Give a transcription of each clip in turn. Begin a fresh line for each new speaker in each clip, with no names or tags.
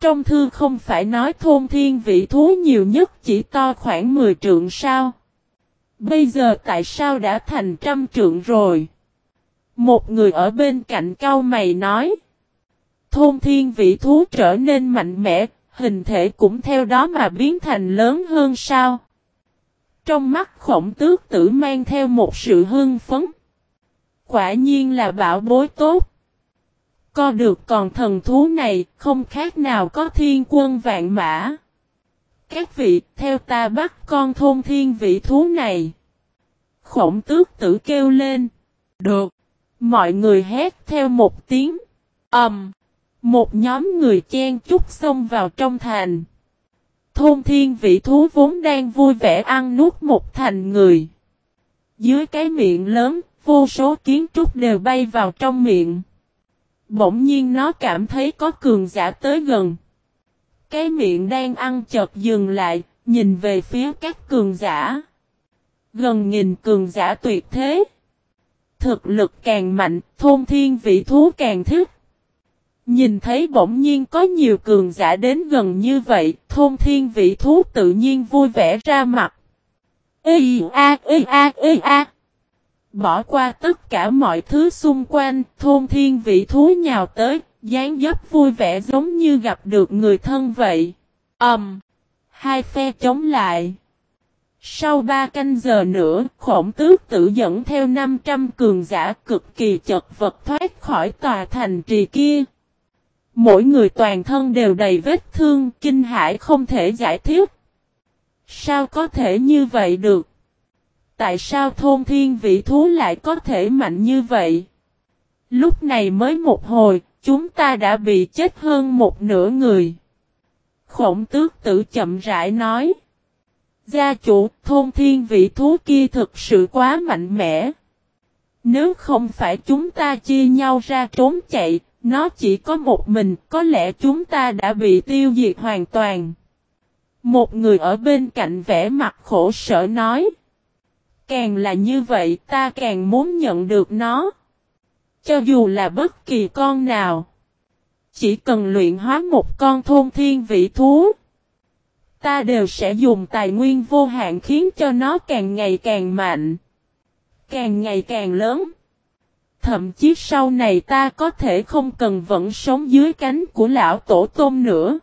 Trong thư không phải nói thôn thiên vị thú nhiều nhất chỉ to khoảng 10 trượng sao? Bây giờ tại sao đã thành trăm trượng rồi? Một người ở bên cạnh cao mày nói. Thôn thiên vị thú trở nên mạnh mẽ, hình thể cũng theo đó mà biến thành lớn hơn sao? Trong mắt khổng tước tử mang theo một sự hưng phấn. Quả nhiên là bảo bối tốt. Co được còn thần thú này không khác nào có thiên quân vạn mã. Các vị theo ta bắt con thôn thiên vị thú này. Khổng tước tử kêu lên. Được. Mọi người hét theo một tiếng. ầm Um, một nhóm người chen chút xông vào trong thành. Thôn thiên vị thú vốn đang vui vẻ ăn nuốt một thành người. Dưới cái miệng lớn, vô số kiến trúc đều bay vào trong miệng. Bỗng nhiên nó cảm thấy có cường giả tới gần. Cái miệng đang ăn chợt dừng lại, nhìn về phía các cường giả. Gần nghìn cường giả tuyệt thế. Thực lực càng mạnh, thôn thiên vị thú càng thích. Nhìn thấy bỗng nhiên có nhiều cường giả đến gần như vậy, thôn thiên vị thú tự nhiên vui vẻ ra mặt. Ê a ê a ê a. Bỏ qua tất cả mọi thứ xung quanh, thôn thiên vị thú nhào tới, dáng dấp vui vẻ giống như gặp được người thân vậy. Ầm! Um, hai phe chống lại. Sau ba canh giờ nữa, khổng tước tự dẫn theo 500 cường giả cực kỳ chật vật thoát khỏi tòa thành trì kia. Mỗi người toàn thân đều đầy vết thương, kinh hãi không thể giải thích. Sao có thể như vậy được? Tại sao thôn thiên vị thú lại có thể mạnh như vậy? Lúc này mới một hồi, chúng ta đã bị chết hơn một nửa người. Khổng tước tử chậm rãi nói. Gia chủ, thôn thiên vị thú kia thực sự quá mạnh mẽ. Nếu không phải chúng ta chia nhau ra trốn chạy, nó chỉ có một mình, có lẽ chúng ta đã bị tiêu diệt hoàn toàn. Một người ở bên cạnh vẽ mặt khổ sở nói. Càng là như vậy, ta càng muốn nhận được nó. Cho dù là bất kỳ con nào. Chỉ cần luyện hóa một con thôn thiên vị thú. Ta đều sẽ dùng tài nguyên vô hạn khiến cho nó càng ngày càng mạnh. Càng ngày càng lớn. Thậm chí sau này ta có thể không cần vẫn sống dưới cánh của lão tổ tôm nữa.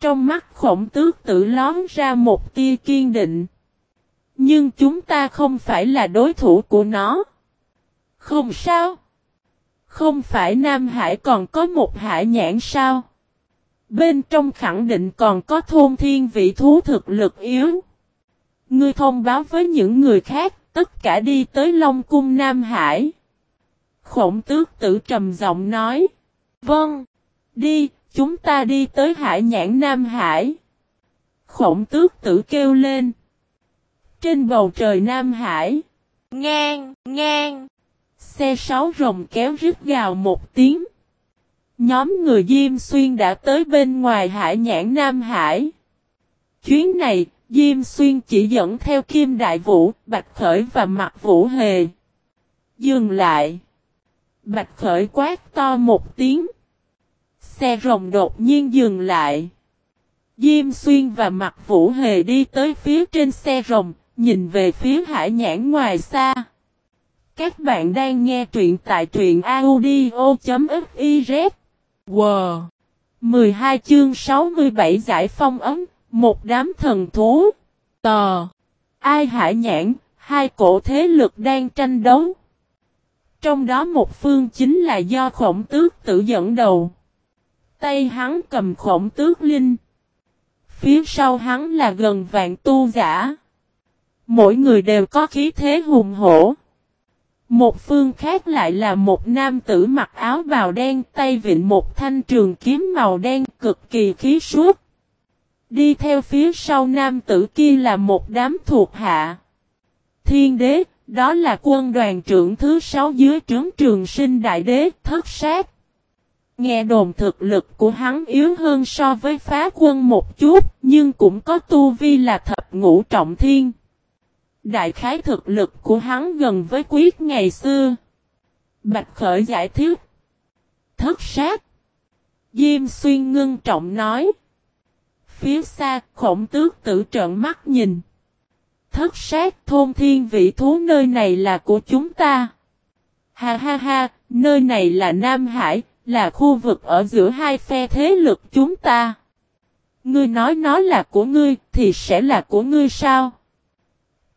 Trong mắt khổng tước tự lón ra một tia kiên định. Nhưng chúng ta không phải là đối thủ của nó. Không sao. Không phải Nam Hải còn có một hải nhãn sao? Bên trong khẳng định còn có thôn thiên vị thú thực lực yếu. Ngươi thông báo với những người khác, tất cả đi tới Long Cung Nam Hải. Khổng tước tử trầm giọng nói. Vâng, đi, chúng ta đi tới hải nhãn Nam Hải. Khổng tước tử kêu lên. Trên bầu trời Nam Hải. Ngang, ngang. Xe sáu rồng kéo rít gào một tiếng. Nhóm người Diêm Xuyên đã tới bên ngoài hải nhãn Nam Hải. Chuyến này, Diêm Xuyên chỉ dẫn theo Kim Đại Vũ, Bạch Khởi và Mặt Vũ Hề. Dừng lại. Bạch Khởi quát to một tiếng. Xe rồng đột nhiên dừng lại. Diêm Xuyên và Mặt Vũ Hề đi tới phía trên xe rồng, nhìn về phía hải nhãn ngoài xa. Các bạn đang nghe truyện tại truyện audio.fiz. Wow! 12 chương 67 giải phong ấm, một đám thần thú. Tờ! Ai hải nhãn, hai cổ thế lực đang tranh đấu. Trong đó một phương chính là do khổng tước tự dẫn đầu. Tay hắn cầm khổng tước linh. Phía sau hắn là gần vạn tu giả. Mỗi người đều có khí thế hùng hổ. Một phương khác lại là một nam tử mặc áo bào đen tay vịn một thanh trường kiếm màu đen cực kỳ khí suốt. Đi theo phía sau nam tử kia là một đám thuộc hạ. Thiên đế, đó là quân đoàn trưởng thứ sáu dưới trướng trường sinh đại đế thất sát. Nghe đồn thực lực của hắn yếu hơn so với phá quân một chút, nhưng cũng có tu vi là thập ngũ trọng thiên. Đại khái thực lực của hắn gần với quyết ngày xưa. Bạch Khởi giải thích. Thất sát. Diêm xuyên ngưng trọng nói. Phía xa, khổng tước tử trợn mắt nhìn. Thất sát thôn thiên vị thú nơi này là của chúng ta. Ha ha ha, nơi này là Nam Hải, là khu vực ở giữa hai phe thế lực chúng ta. Ngươi nói nó là của ngươi, thì sẽ là của ngươi sao?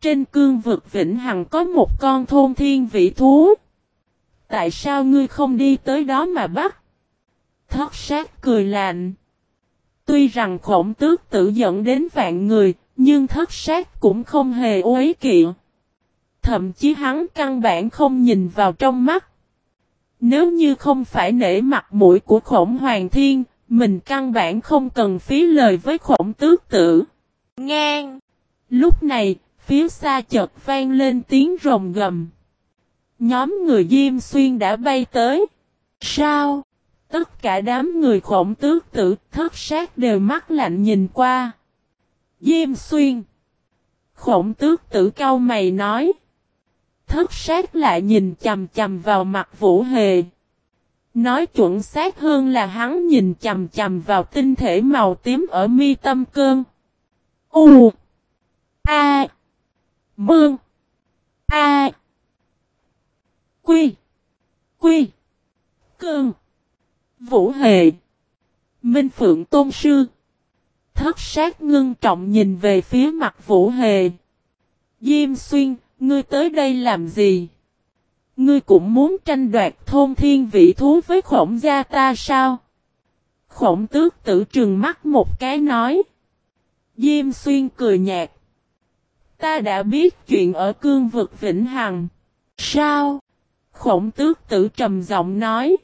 Trên cương vực Vĩnh Hằng có một con thôn thiên vị thú. Tại sao ngươi không đi tới đó mà bắt? Thất sát cười lạnh. Tuy rằng khổng tước tự dẫn đến vạn người, nhưng thất sát cũng không hề uế kỵ. Thậm chí hắn căn bản không nhìn vào trong mắt. Nếu như không phải nể mặt mũi của khổng hoàng thiên, mình căn bản không cần phí lời với khổng tước tử. Ngang! Lúc này, phía xa chợt vang lên tiếng rồng gầm. Nhóm người Diêm Xuyên đã bay tới. Sao? Tất cả đám người khổng tước tử thất sát đều mắt lạnh nhìn qua. Diêm Xuyên. Khổng tước tử cao mày nói. Thất sát lại nhìn chầm chầm vào mặt Vũ Hề. Nói chuẩn xác hơn là hắn nhìn chầm chầm vào tinh thể màu tím ở mi tâm cơn. U. A. Bương. A. Quy. Quy. cương Vũ Hề. Minh Phượng Tôn Sư. Thất sát ngưng trọng nhìn về phía mặt Vũ Hề. Diêm Xuyên, ngươi tới đây làm gì? Ngươi cũng muốn tranh đoạt thôn thiên vị thú với khổng gia ta sao? Khổng tước tử trừng mắt một cái nói. Diêm xuyên cười nhạt. Ta đã biết chuyện ở cương vực Vĩnh Hằng. Sao? Khổng tước tử trầm giọng nói.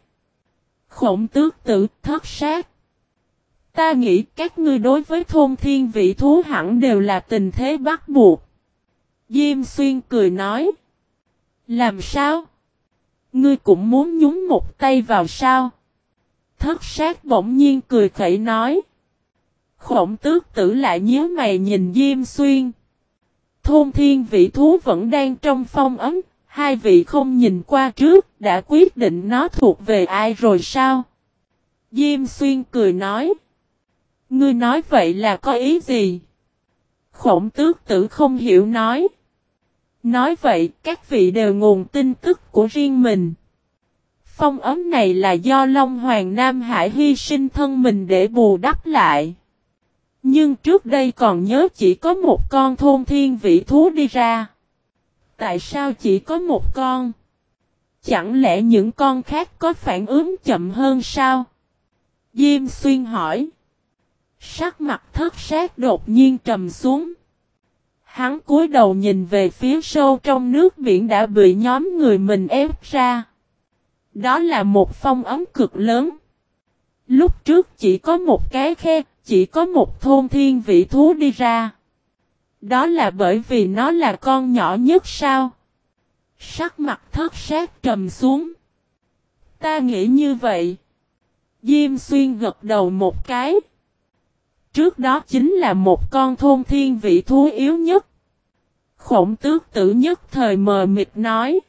Khổng tước tử thất sát. Ta nghĩ các ngươi đối với thôn thiên vị thú hẳn đều là tình thế bắt buộc. Diêm xuyên cười nói. Làm sao? Ngươi cũng muốn nhúng một tay vào sao? Thất sát bỗng nhiên cười khẩy nói. Khổng tước tử lại nhớ mày nhìn Diêm Xuyên. Thôn thiên vị thú vẫn đang trong phong ấm, hai vị không nhìn qua trước, đã quyết định nó thuộc về ai rồi sao? Diêm Xuyên cười nói. Ngươi nói vậy là có ý gì? Khổng tước tử không hiểu nói. Nói vậy, các vị đều nguồn tin tức của riêng mình. Phong ấm này là do Long Hoàng Nam Hải hy sinh thân mình để bù đắp lại. Nhưng trước đây còn nhớ chỉ có một con thôn thiên vị thú đi ra. Tại sao chỉ có một con? Chẳng lẽ những con khác có phản ứng chậm hơn sao? Diêm xuyên hỏi. Sắc mặt thất sát đột nhiên trầm xuống. Hắn cúi đầu nhìn về phía sâu trong nước biển đã bị nhóm người mình ép ra. Đó là một phong ấm cực lớn. Lúc trước chỉ có một cái khe, chỉ có một thôn thiên vị thú đi ra. Đó là bởi vì nó là con nhỏ nhất sao? Sắc mặt thất sát trầm xuống. Ta nghĩ như vậy. Diêm xuyên gật đầu một cái. Trước đó chính là một con thôn thiên vị thú yếu nhất. Khổng tước tử nhất thời mờ mịt nói.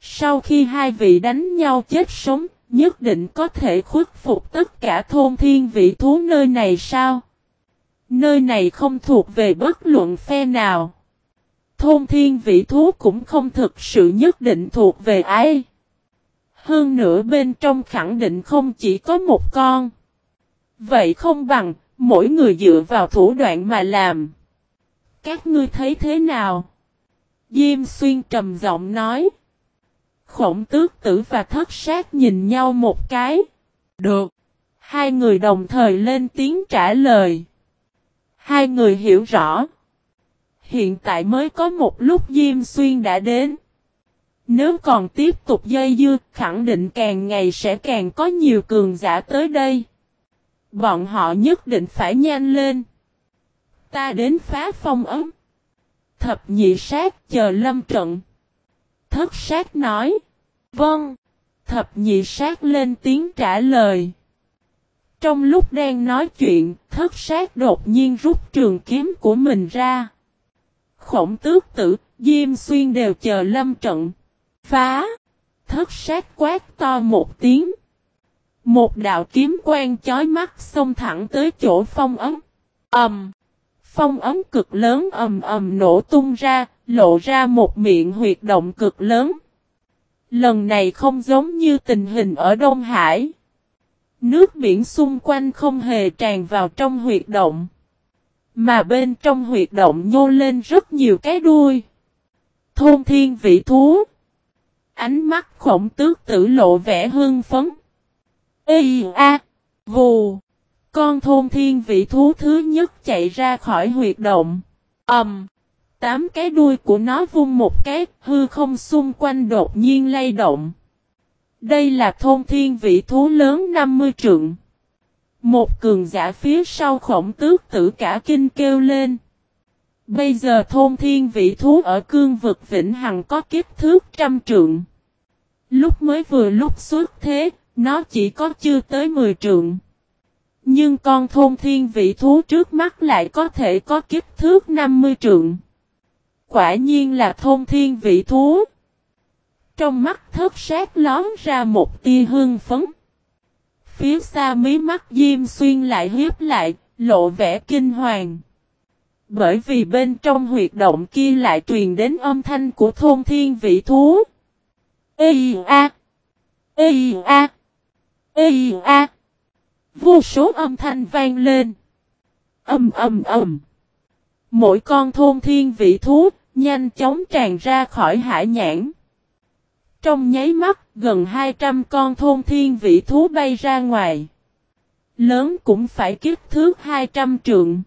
Sau khi hai vị đánh nhau chết sống, nhất định có thể khuất phục tất cả thôn thiên vị thú nơi này sao? Nơi này không thuộc về bất luận phe nào. Thôn thiên vị thú cũng không thực sự nhất định thuộc về ai. Hơn nữa bên trong khẳng định không chỉ có một con. Vậy không bằng, mỗi người dựa vào thủ đoạn mà làm. Các ngươi thấy thế nào? Diêm xuyên trầm giọng nói. Khổng tước tử và thất sát nhìn nhau một cái. Được. Hai người đồng thời lên tiếng trả lời. Hai người hiểu rõ. Hiện tại mới có một lúc Diêm Xuyên đã đến. Nếu còn tiếp tục dây dưa, khẳng định càng ngày sẽ càng có nhiều cường giả tới đây. Bọn họ nhất định phải nhanh lên. Ta đến phá phong ấm. Thập nhị sát chờ lâm trận. Thất sát nói. Vâng. Thập nhị sát lên tiếng trả lời. Trong lúc đang nói chuyện, thất sát đột nhiên rút trường kiếm của mình ra. Khổng tước tử, Diêm Xuyên đều chờ lâm trận. Phá! Thất sát quát to một tiếng. Một đạo kiếm quang chói mắt xông thẳng tới chỗ phong ấm. Ầm. phong ấm cực lớn ầm ầm nổ tung ra, lộ ra một miệng huyệt động cực lớn. Lần này không giống như tình hình ở Đông Hải. Nước biển xung quanh không hề tràn vào trong huyệt động. Mà bên trong huyệt động nhô lên rất nhiều cái đuôi. Thôn thiên vị thú. Ánh mắt khổng tước tử lộ vẻ hương phấn. Ê a, vù. Con thôn thiên vị thú thứ nhất chạy ra khỏi huyệt động. Ẩm. Um, tám cái đuôi của nó vung một cái, hư không xung quanh đột nhiên lay động. Đây là thôn thiên vị thú lớn 50 trượng. Một cường giả phía sau khổng tước tử cả kinh kêu lên. Bây giờ thôn thiên vị thú ở cương vực Vĩnh Hằng có kích thước trăm trượng. Lúc mới vừa lúc xuất thế, nó chỉ có chưa tới 10 trượng. Nhưng con thôn thiên vị thú trước mắt lại có thể có kích thước 50 trượng. Quả nhiên là thôn thiên vị thú. Trong mắt thất sát lón ra một tia hương phấn. Phía xa mí mắt Diêm Xuyên lại hiếp lại, lộ vẻ kinh hoàng. Bởi vì bên trong huyệt động kia lại truyền đến âm thanh của thôn thiên vị thú. Ê a! Ê a! Ê a! Vô số âm thanh vang lên. Âm âm âm. Mỗi con thôn thiên vị thú, nhanh chóng tràn ra khỏi hải nhãn. Trong nháy mắt, gần 200 con thôn thiên vị thú bay ra ngoài. Lớn cũng phải kích thước 200 trượng.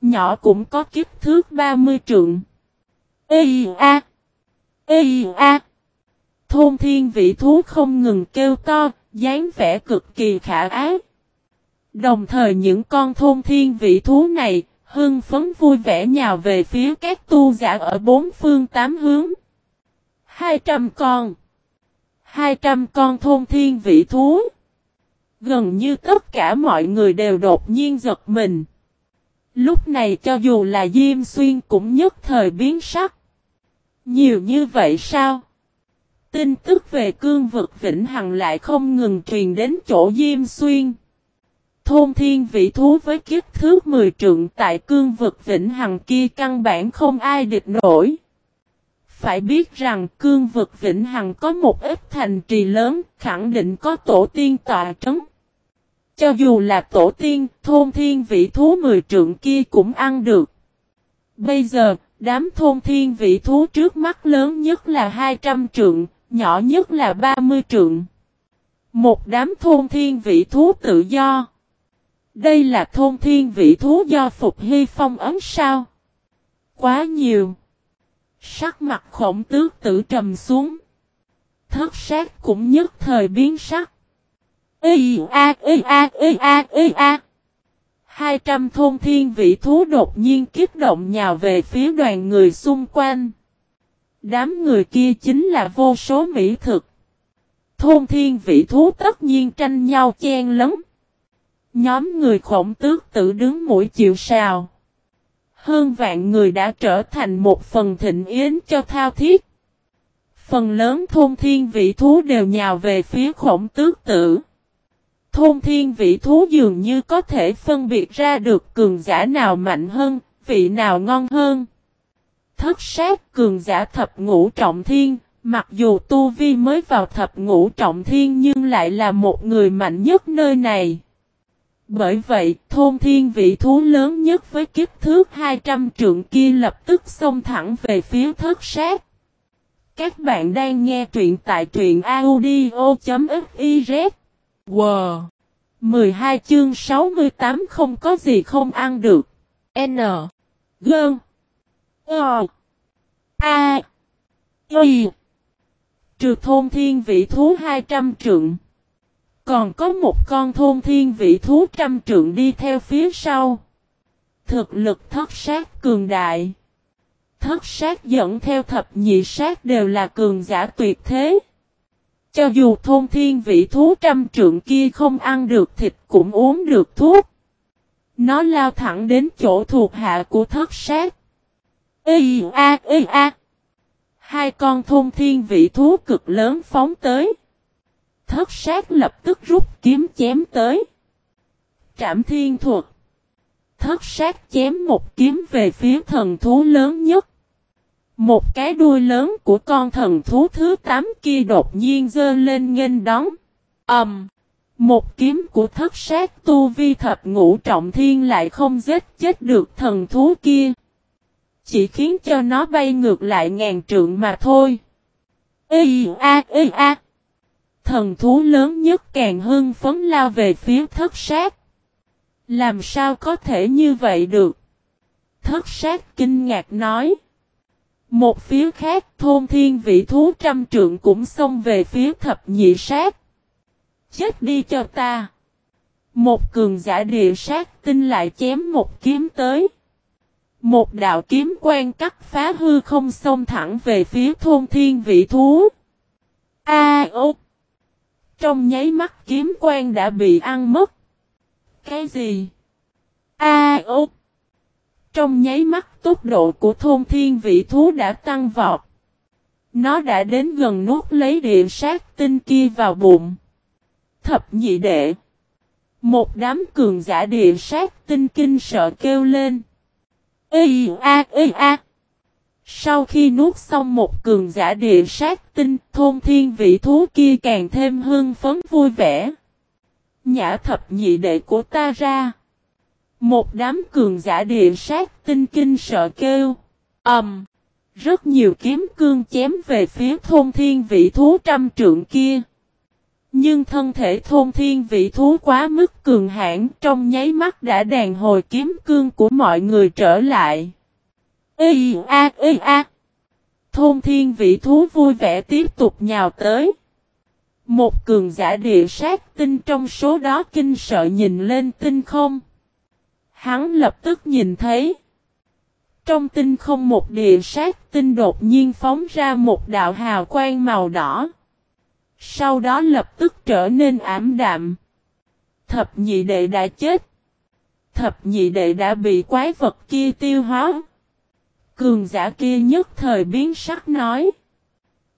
Nhỏ cũng có kích thước 30 trượng. Ê a! Ê a! Thôn thiên vị thú không ngừng kêu to, dáng vẻ cực kỳ khả ác. Đồng thời những con thôn thiên vị thú này, hưng phấn vui vẻ nhào về phía các tu giả ở bốn phương tám hướng. 200 con. 200 con thôn thiên vị thú. Gần như tất cả mọi người đều đột nhiên giật mình. Lúc này cho dù là Diêm Xuyên cũng nhất thời biến sắc. Nhiều như vậy sao? Tin tức về cương vực Vĩnh Hằng lại không ngừng truyền đến chỗ Diêm Xuyên. Thôn thiên vị thú với kích thước 10 trượng tại cương vực Vĩnh Hằng kia căn bản không ai địch nổi. Phải biết rằng cương vực Vĩnh Hằng có một ít thành trì lớn, khẳng định có tổ tiên tọa trấn. Cho dù là tổ tiên, thôn thiên vị thú 10 trượng kia cũng ăn được. Bây giờ, đám thôn thiên vị thú trước mắt lớn nhất là 200 trượng, nhỏ nhất là 30 trượng. Một đám thôn thiên vị thú tự do. Đây là thôn thiên vị thú do Phục Hy Phong ấm sao? Quá nhiều. Sắc mặt khổng tước tử trầm xuống. Thất sát cũng nhất thời biến sắc. Ý a ý a ý a ý a. Hai trăm thôn thiên vị thú đột nhiên kích động nhào về phía đoàn người xung quanh. Đám người kia chính là vô số mỹ thực. Thôn thiên vị thú tất nhiên tranh nhau chen lấn. Nhóm người khổng tước tự đứng mũi chịu sào. Hơn vạn người đã trở thành một phần thịnh yến cho thao thiết. Phần lớn thôn thiên vị thú đều nhào về phía khổng tước tử. Thôn thiên vị thú dường như có thể phân biệt ra được cường giả nào mạnh hơn, vị nào ngon hơn. Thất sát cường giả thập ngũ trọng thiên, mặc dù Tu Vi mới vào thập ngũ trọng thiên nhưng lại là một người mạnh nhất nơi này. Bởi vậy, thôn thiên vị thú lớn nhất với kích thước 200 trượng kia lập tức xông thẳng về phía thất sát. Các bạn đang nghe truyện tại truyện audio.fiz. Wow! 12 chương 68 không có gì không ăn được. N. Gơn. O. A. Y. Trừ thôn thiên vị thú 200 trượng. Còn có một con thôn thiên vị thú trăm trượng đi theo phía sau. Thực lực thất sát cường đại. Thất sát dẫn theo thập nhị sát đều là cường giả tuyệt thế. Cho dù thôn thiên vị thú trăm trượng kia không ăn được thịt cũng uống được thuốc. Nó lao thẳng đến chỗ thuộc hạ của thất sát. Ê, a ê, a. Hai con thôn thiên vị thú cực lớn phóng tới. Thất sát lập tức rút kiếm chém tới. Trảm thiên thuật. Thất sát chém một kiếm về phía thần thú lớn nhất. Một cái đuôi lớn của con thần thú thứ 8 kia đột nhiên dơ lên nghênh đón. ầm, um, Một kiếm của thất sát tu vi thập ngũ trọng thiên lại không giết chết được thần thú kia. Chỉ khiến cho nó bay ngược lại ngàn trượng mà thôi. Ê a ê a. Thần thú lớn nhất càng hưng phấn lao về phía thất sát. Làm sao có thể như vậy được? Thất sát kinh ngạc nói. Một phía khác thôn thiên vị thú trăm trượng cũng xông về phía thập nhị sát. Chết đi cho ta. Một cường giả địa sát tinh lại chém một kiếm tới. Một đạo kiếm quan cắt phá hư không xông thẳng về phía thôn thiên vị thú. A à, trong nháy mắt kiếm quan đã bị ăn mất. Cái gì? A à, Trong nháy mắt tốc độ của thôn thiên vị thú đã tăng vọt. Nó đã đến gần nuốt lấy địa sát tinh kia vào bụng. Thập nhị đệ. Một đám cường giả địa sát tinh kinh sợ kêu lên. Ê a ê a. Sau khi nuốt xong một cường giả địa sát tinh, thôn thiên vị thú kia càng thêm hưng phấn vui vẻ. Nhã thập nhị đệ của ta ra. Một đám cường giả địa sát tinh kinh sợ kêu. Ẩm. Um, rất nhiều kiếm cương chém về phía thôn thiên vị thú trăm trượng kia. Nhưng thân thể thôn thiên vị thú quá mức cường hãn trong nháy mắt đã đàn hồi kiếm cương của mọi người trở lại. Ê a ê a. Thôn thiên vị thú vui vẻ tiếp tục nhào tới. Một cường giả địa sát tinh trong số đó kinh sợ nhìn lên tinh không. Hắn lập tức nhìn thấy. Trong tinh không một địa sát tinh đột nhiên phóng ra một đạo hào quang màu đỏ. Sau đó lập tức trở nên ảm đạm. Thập nhị đệ đã chết. Thập nhị đệ đã bị quái vật kia tiêu hóa. Cường giả kia nhất thời biến sắc nói.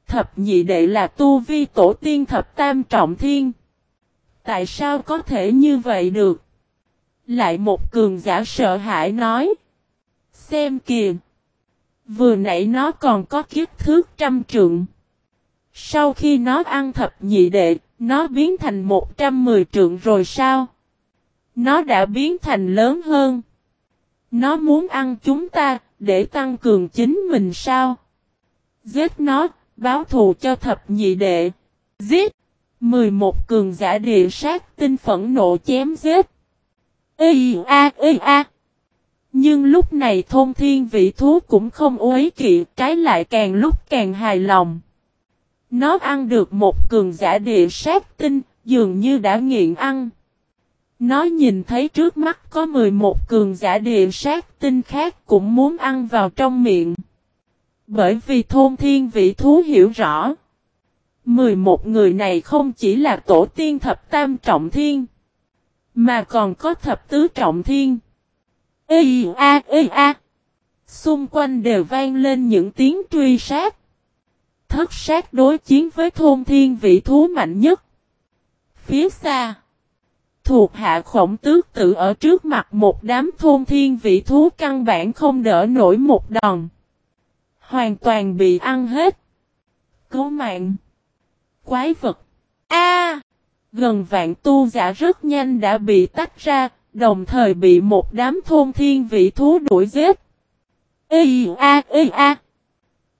Thập nhị đệ là tu vi tổ tiên thập tam trọng thiên. Tại sao có thể như vậy được? Lại một cường giả sợ hãi nói. Xem kìa. Vừa nãy nó còn có kiếp thước trăm trượng. Sau khi nó ăn thập nhị đệ, nó biến thành 110 trượng rồi sao? Nó đã biến thành lớn hơn. Nó muốn ăn chúng ta, để tăng cường chính mình sao? Giết nó, báo thù cho thập nhị đệ. Giết! 11 cường giả địa sát tinh phẫn nộ chém giết. Ê a ê a! Nhưng lúc này thôn thiên vị thú cũng không uế kỵ, cái lại càng lúc càng hài lòng. Nó ăn được một cường giả địa sát tinh, dường như đã nghiện ăn. Nó nhìn thấy trước mắt có 11 cường giả địa sát tinh khác cũng muốn ăn vào trong miệng. Bởi vì thôn thiên vị thú hiểu rõ. 11 người này không chỉ là tổ tiên thập tam trọng thiên. Mà còn có thập tứ trọng thiên. Ê a ê a. Xung quanh đều vang lên những tiếng truy sát thất sát đối chiến với thôn thiên vị thú mạnh nhất. Phía xa, thuộc hạ khổng tước tự ở trước mặt một đám thôn thiên vị thú căn bản không đỡ nổi một đòn. Hoàn toàn bị ăn hết. Cứu mạng. Quái vật. A Gần vạn tu giả rất nhanh đã bị tách ra, đồng thời bị một đám thôn thiên vị thú đuổi giết. Ê a ê a.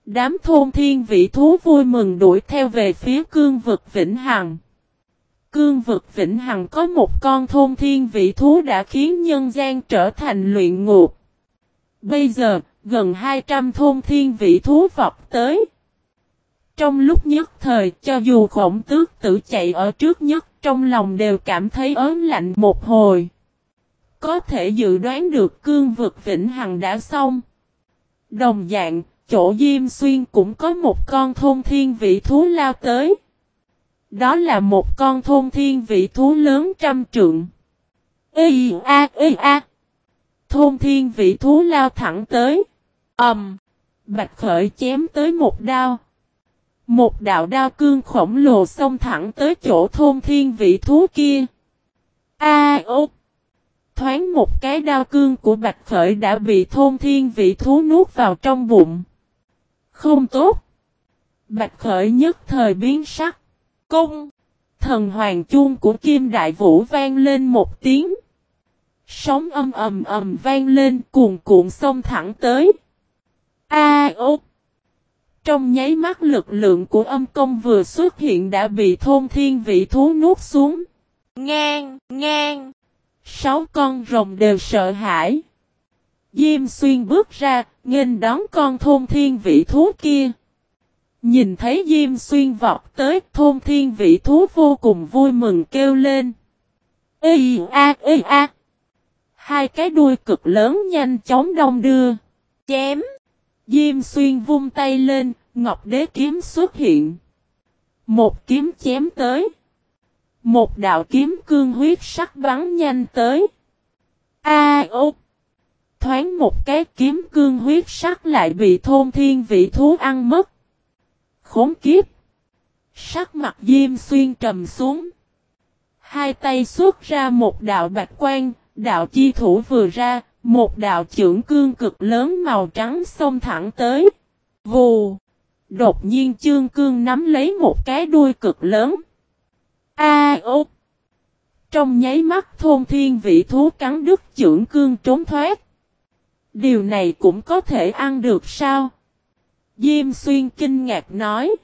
Đám thôn thiên vị thú vui mừng đuổi theo về phía cương vực Vĩnh Hằng. Cương vực Vĩnh Hằng có một con thôn thiên vị thú đã khiến nhân gian trở thành luyện ngục. Bây giờ, gần 200 thôn thiên vị thú vọc tới. Trong lúc nhất thời, cho dù khổng tước tự chạy ở trước nhất, trong lòng đều cảm thấy ớn lạnh một hồi. Có thể dự đoán được cương vực Vĩnh Hằng đã xong. Đồng dạng, chỗ Diêm Xuyên cũng có một con thôn thiên vị thú lao tới. Đó là một con thôn thiên vị thú lớn trăm trượng. Ê a ê a. Thôn thiên vị thú lao thẳng tới. ầm, Um, Bạch khởi chém tới một đao. Một đạo đao cương khổng lồ xông thẳng tới chỗ thôn thiên vị thú kia. A à, ô! Thoáng một cái đao cương của Bạch Khởi đã bị thôn thiên vị thú nuốt vào trong bụng. Không tốt! Bạch Khởi nhất thời biến sắc. Cung! Thần hoàng chuông của Kim Đại Vũ vang lên một tiếng. Sóng âm ầm ầm vang lên cuồn cuộn xông thẳng tới. A à, ô! Trong nháy mắt lực lượng của âm công vừa xuất hiện đã bị thôn thiên vị thú nuốt xuống. Ngang, ngang. Sáu con rồng đều sợ hãi. Diêm xuyên bước ra, nghênh đón con thôn thiên vị thú kia. Nhìn thấy Diêm xuyên vọt tới, thôn thiên vị thú vô cùng vui mừng kêu lên. Ê a ê a. Hai cái đuôi cực lớn nhanh chóng đông đưa. Chém. Diêm xuyên vung tay lên, ngọc đế kiếm xuất hiện. Một kiếm chém tới. Một đạo kiếm cương huyết sắc bắn nhanh tới. A ô! Thoáng một cái kiếm cương huyết sắc lại bị thôn thiên vị thú ăn mất. Khốn kiếp! Sắc mặt diêm xuyên trầm xuống. Hai tay xuất ra một đạo bạch quan, đạo chi thủ vừa ra, một đạo trưởng cương cực lớn màu trắng xông thẳng tới. Vù! Đột nhiên chương cương nắm lấy một cái đuôi cực lớn. A ô! Trong nháy mắt thôn thiên vị thú cắn đứt trưởng cương trốn thoát. Điều này cũng có thể ăn được sao? Diêm xuyên kinh ngạc nói.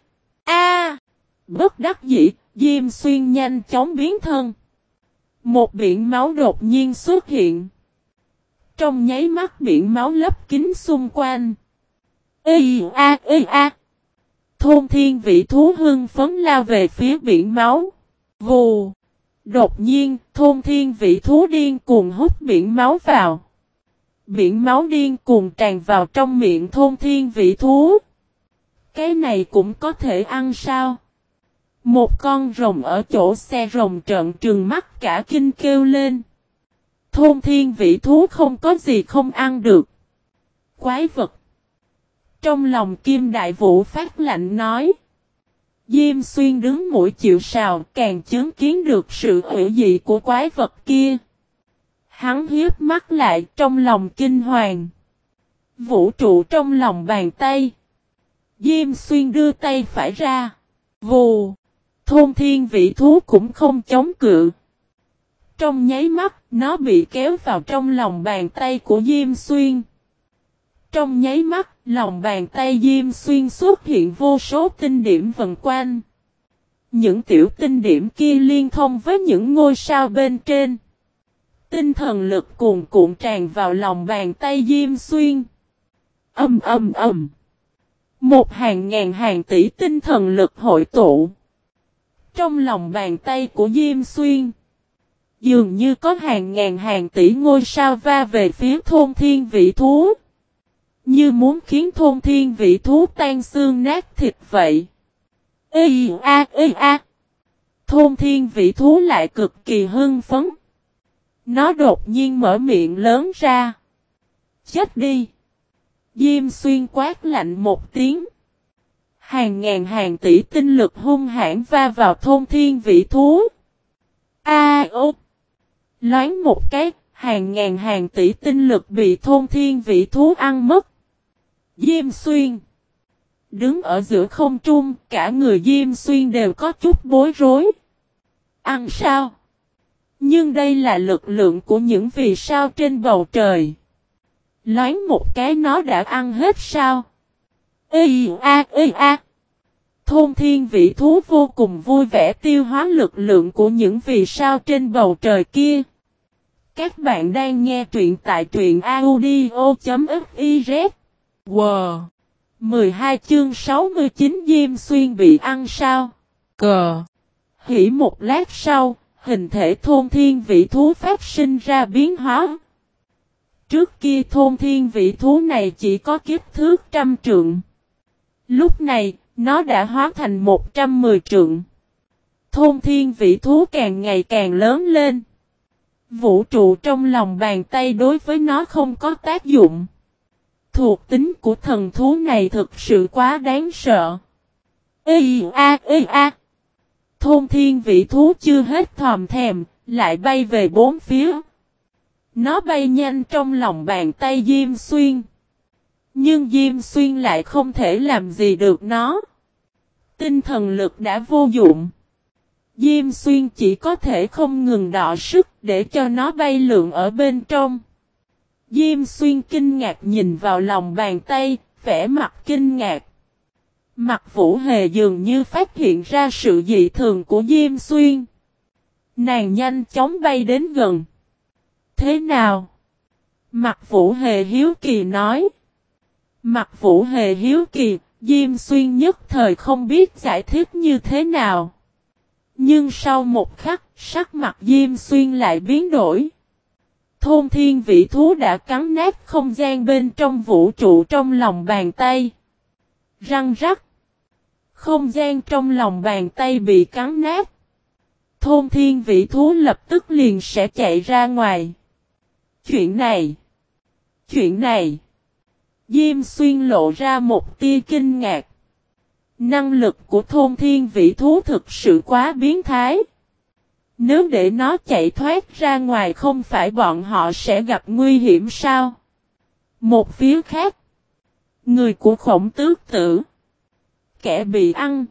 A! bất đắc dĩ, Diêm xuyên nhanh chóng biến thân. Một biển máu đột nhiên xuất hiện. Trong nháy mắt biển máu lấp kín xung quanh. Ê a ê a. Thôn thiên vị thú hưng phấn lao về phía biển máu. Vù. Đột nhiên, thôn thiên vị thú điên cuồng hút biển máu vào. Biển máu điên cuồng tràn vào trong miệng thôn thiên vị thú. Cái này cũng có thể ăn sao? Một con rồng ở chỗ xe rồng trợn trừng mắt cả kinh kêu lên. Thôn thiên vị thú không có gì không ăn được. Quái vật. Trong lòng kim đại vũ phát lạnh nói. Diêm xuyên đứng mũi chịu sào, càng chứng kiến được sự hữu dị của quái vật kia. Hắn hiếp mắt lại trong lòng kinh hoàng. Vũ trụ trong lòng bàn tay. Diêm xuyên đưa tay phải ra. Vù. Thôn thiên vị thú cũng không chống cự. Trong nháy mắt, nó bị kéo vào trong lòng bàn tay của Diêm Xuyên. Trong nháy mắt, lòng bàn tay Diêm Xuyên xuất hiện vô số tinh điểm vần quanh. Những tiểu tinh điểm kia liên thông với những ngôi sao bên trên. Tinh thần lực cuồn cuộn tràn vào lòng bàn tay Diêm Xuyên. Âm âm âm. Một hàng ngàn hàng tỷ tinh thần lực hội tụ. Trong lòng bàn tay của Diêm Xuyên. Dường như có hàng ngàn hàng tỷ ngôi sao va về phía thôn thiên vị thú. Như muốn khiến thôn thiên vị thú tan xương nát thịt vậy. Ê, a ê, a. Thôn thiên vị thú lại cực kỳ hưng phấn. Nó đột nhiên mở miệng lớn ra. Chết đi. Diêm xuyên quát lạnh một tiếng. Hàng ngàn hàng tỷ tinh lực hung hãn va vào thôn thiên vị thú. A à. Loáng một cái, hàng ngàn hàng tỷ tinh lực bị thôn thiên vị thú ăn mất. Diêm xuyên. Đứng ở giữa không trung, cả người Diêm xuyên đều có chút bối rối. Ăn sao? Nhưng đây là lực lượng của những vì sao trên bầu trời. Loáng một cái nó đã ăn hết sao? Ê a ê a. Thôn thiên vị thú vô cùng vui vẻ tiêu hóa lực lượng của những vì sao trên bầu trời kia. Các bạn đang nghe truyện tại truyện audio.fiz. Wow! 12 chương 69 Diêm Xuyên bị ăn sao? Cờ! Hỉ một lát sau, hình thể thôn thiên vị thú phát sinh ra biến hóa. Trước kia thôn thiên vị thú này chỉ có kiếp thước trăm trượng. Lúc này, nó đã hóa thành 110 trượng. Thôn thiên vị thú càng ngày càng lớn lên. Vũ trụ trong lòng bàn tay đối với nó không có tác dụng. Thuộc tính của thần thú này thực sự quá đáng sợ. Ê a ê a. Thôn thiên vị thú chưa hết thòm thèm, lại bay về bốn phía. Nó bay nhanh trong lòng bàn tay Diêm Xuyên. Nhưng Diêm Xuyên lại không thể làm gì được nó. Tinh thần lực đã vô dụng. Diêm Xuyên chỉ có thể không ngừng đọ sức để cho nó bay lượn ở bên trong. Diêm Xuyên kinh ngạc nhìn vào lòng bàn tay, vẻ mặt kinh ngạc. Mặt Vũ Hề dường như phát hiện ra sự dị thường của Diêm Xuyên. Nàng nhanh chóng bay đến gần. Thế nào? Mặt Vũ Hề hiếu kỳ nói. Mặt Vũ Hề hiếu kỳ, Diêm Xuyên nhất thời không biết giải thích như thế nào. Nhưng sau một khắc, sắc mặt Diêm Xuyên lại biến đổi. Thôn thiên vị thú đã cắn nát không gian bên trong vũ trụ trong lòng bàn tay. Răng rắc. Không gian trong lòng bàn tay bị cắn nát. Thôn thiên vị thú lập tức liền sẽ chạy ra ngoài. Chuyện này. Chuyện này. Diêm xuyên lộ ra một tia kinh ngạc. Năng lực của thôn thiên vị thú thực sự quá biến thái. Nếu để nó chạy thoát ra ngoài không phải bọn họ sẽ gặp nguy hiểm sao? Một phía khác. Người của khổng tước tử. Kẻ bị ăn.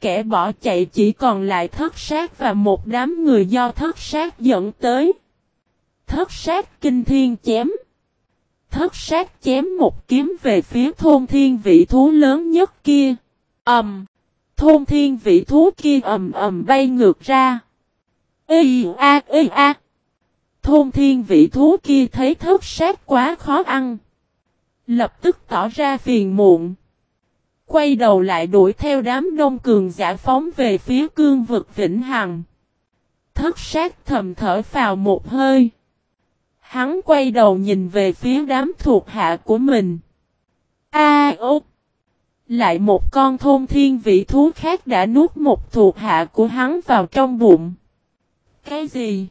Kẻ bỏ chạy chỉ còn lại thất sát và một đám người do thất sát dẫn tới. Thất sát kinh thiên chém. Thất sát chém một kiếm về phía thôn thiên vị thú lớn nhất kia. Ẩm. Um, thôn thiên vị thú kia ầm ầm bay ngược ra. Ê a ê a. Thôn thiên vị thú kia thấy thất sát quá khó ăn. Lập tức tỏ ra phiền muộn. Quay đầu lại đuổi theo đám đông cường giả phóng về phía cương vực Vĩnh Hằng. Thất sát thầm thở vào một hơi. Hắn quay đầu nhìn về phía đám thuộc hạ của mình. A à, ốc! Lại một con thôn thiên vị thú khác đã nuốt một thuộc hạ của hắn vào trong bụng. Cái gì?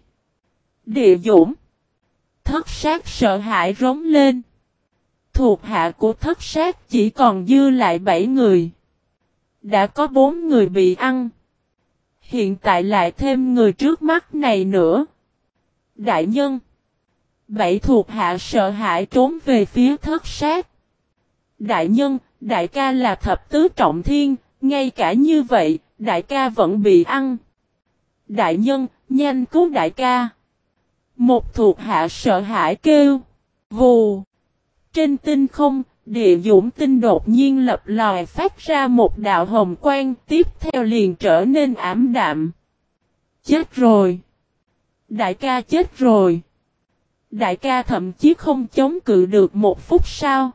Địa dũng. Thất sát sợ hãi rống lên. Thuộc hạ của thất sát chỉ còn dư lại bảy người. Đã có bốn người bị ăn. Hiện tại lại thêm người trước mắt này nữa. Đại nhân. Bảy thuộc hạ sợ hãi trốn về phía thất sát. Đại nhân, đại ca là thập tứ trọng thiên, ngay cả như vậy, đại ca vẫn bị ăn. Đại nhân, nhanh cứu đại ca. Một thuộc hạ sợ hãi kêu. Vù. Trên tinh không, địa dũng tinh đột nhiên lập lòi phát ra một đạo hồng quang tiếp theo liền trở nên ảm đạm. Chết rồi. Đại ca chết rồi. Đại ca thậm chí không chống cự được một phút sau.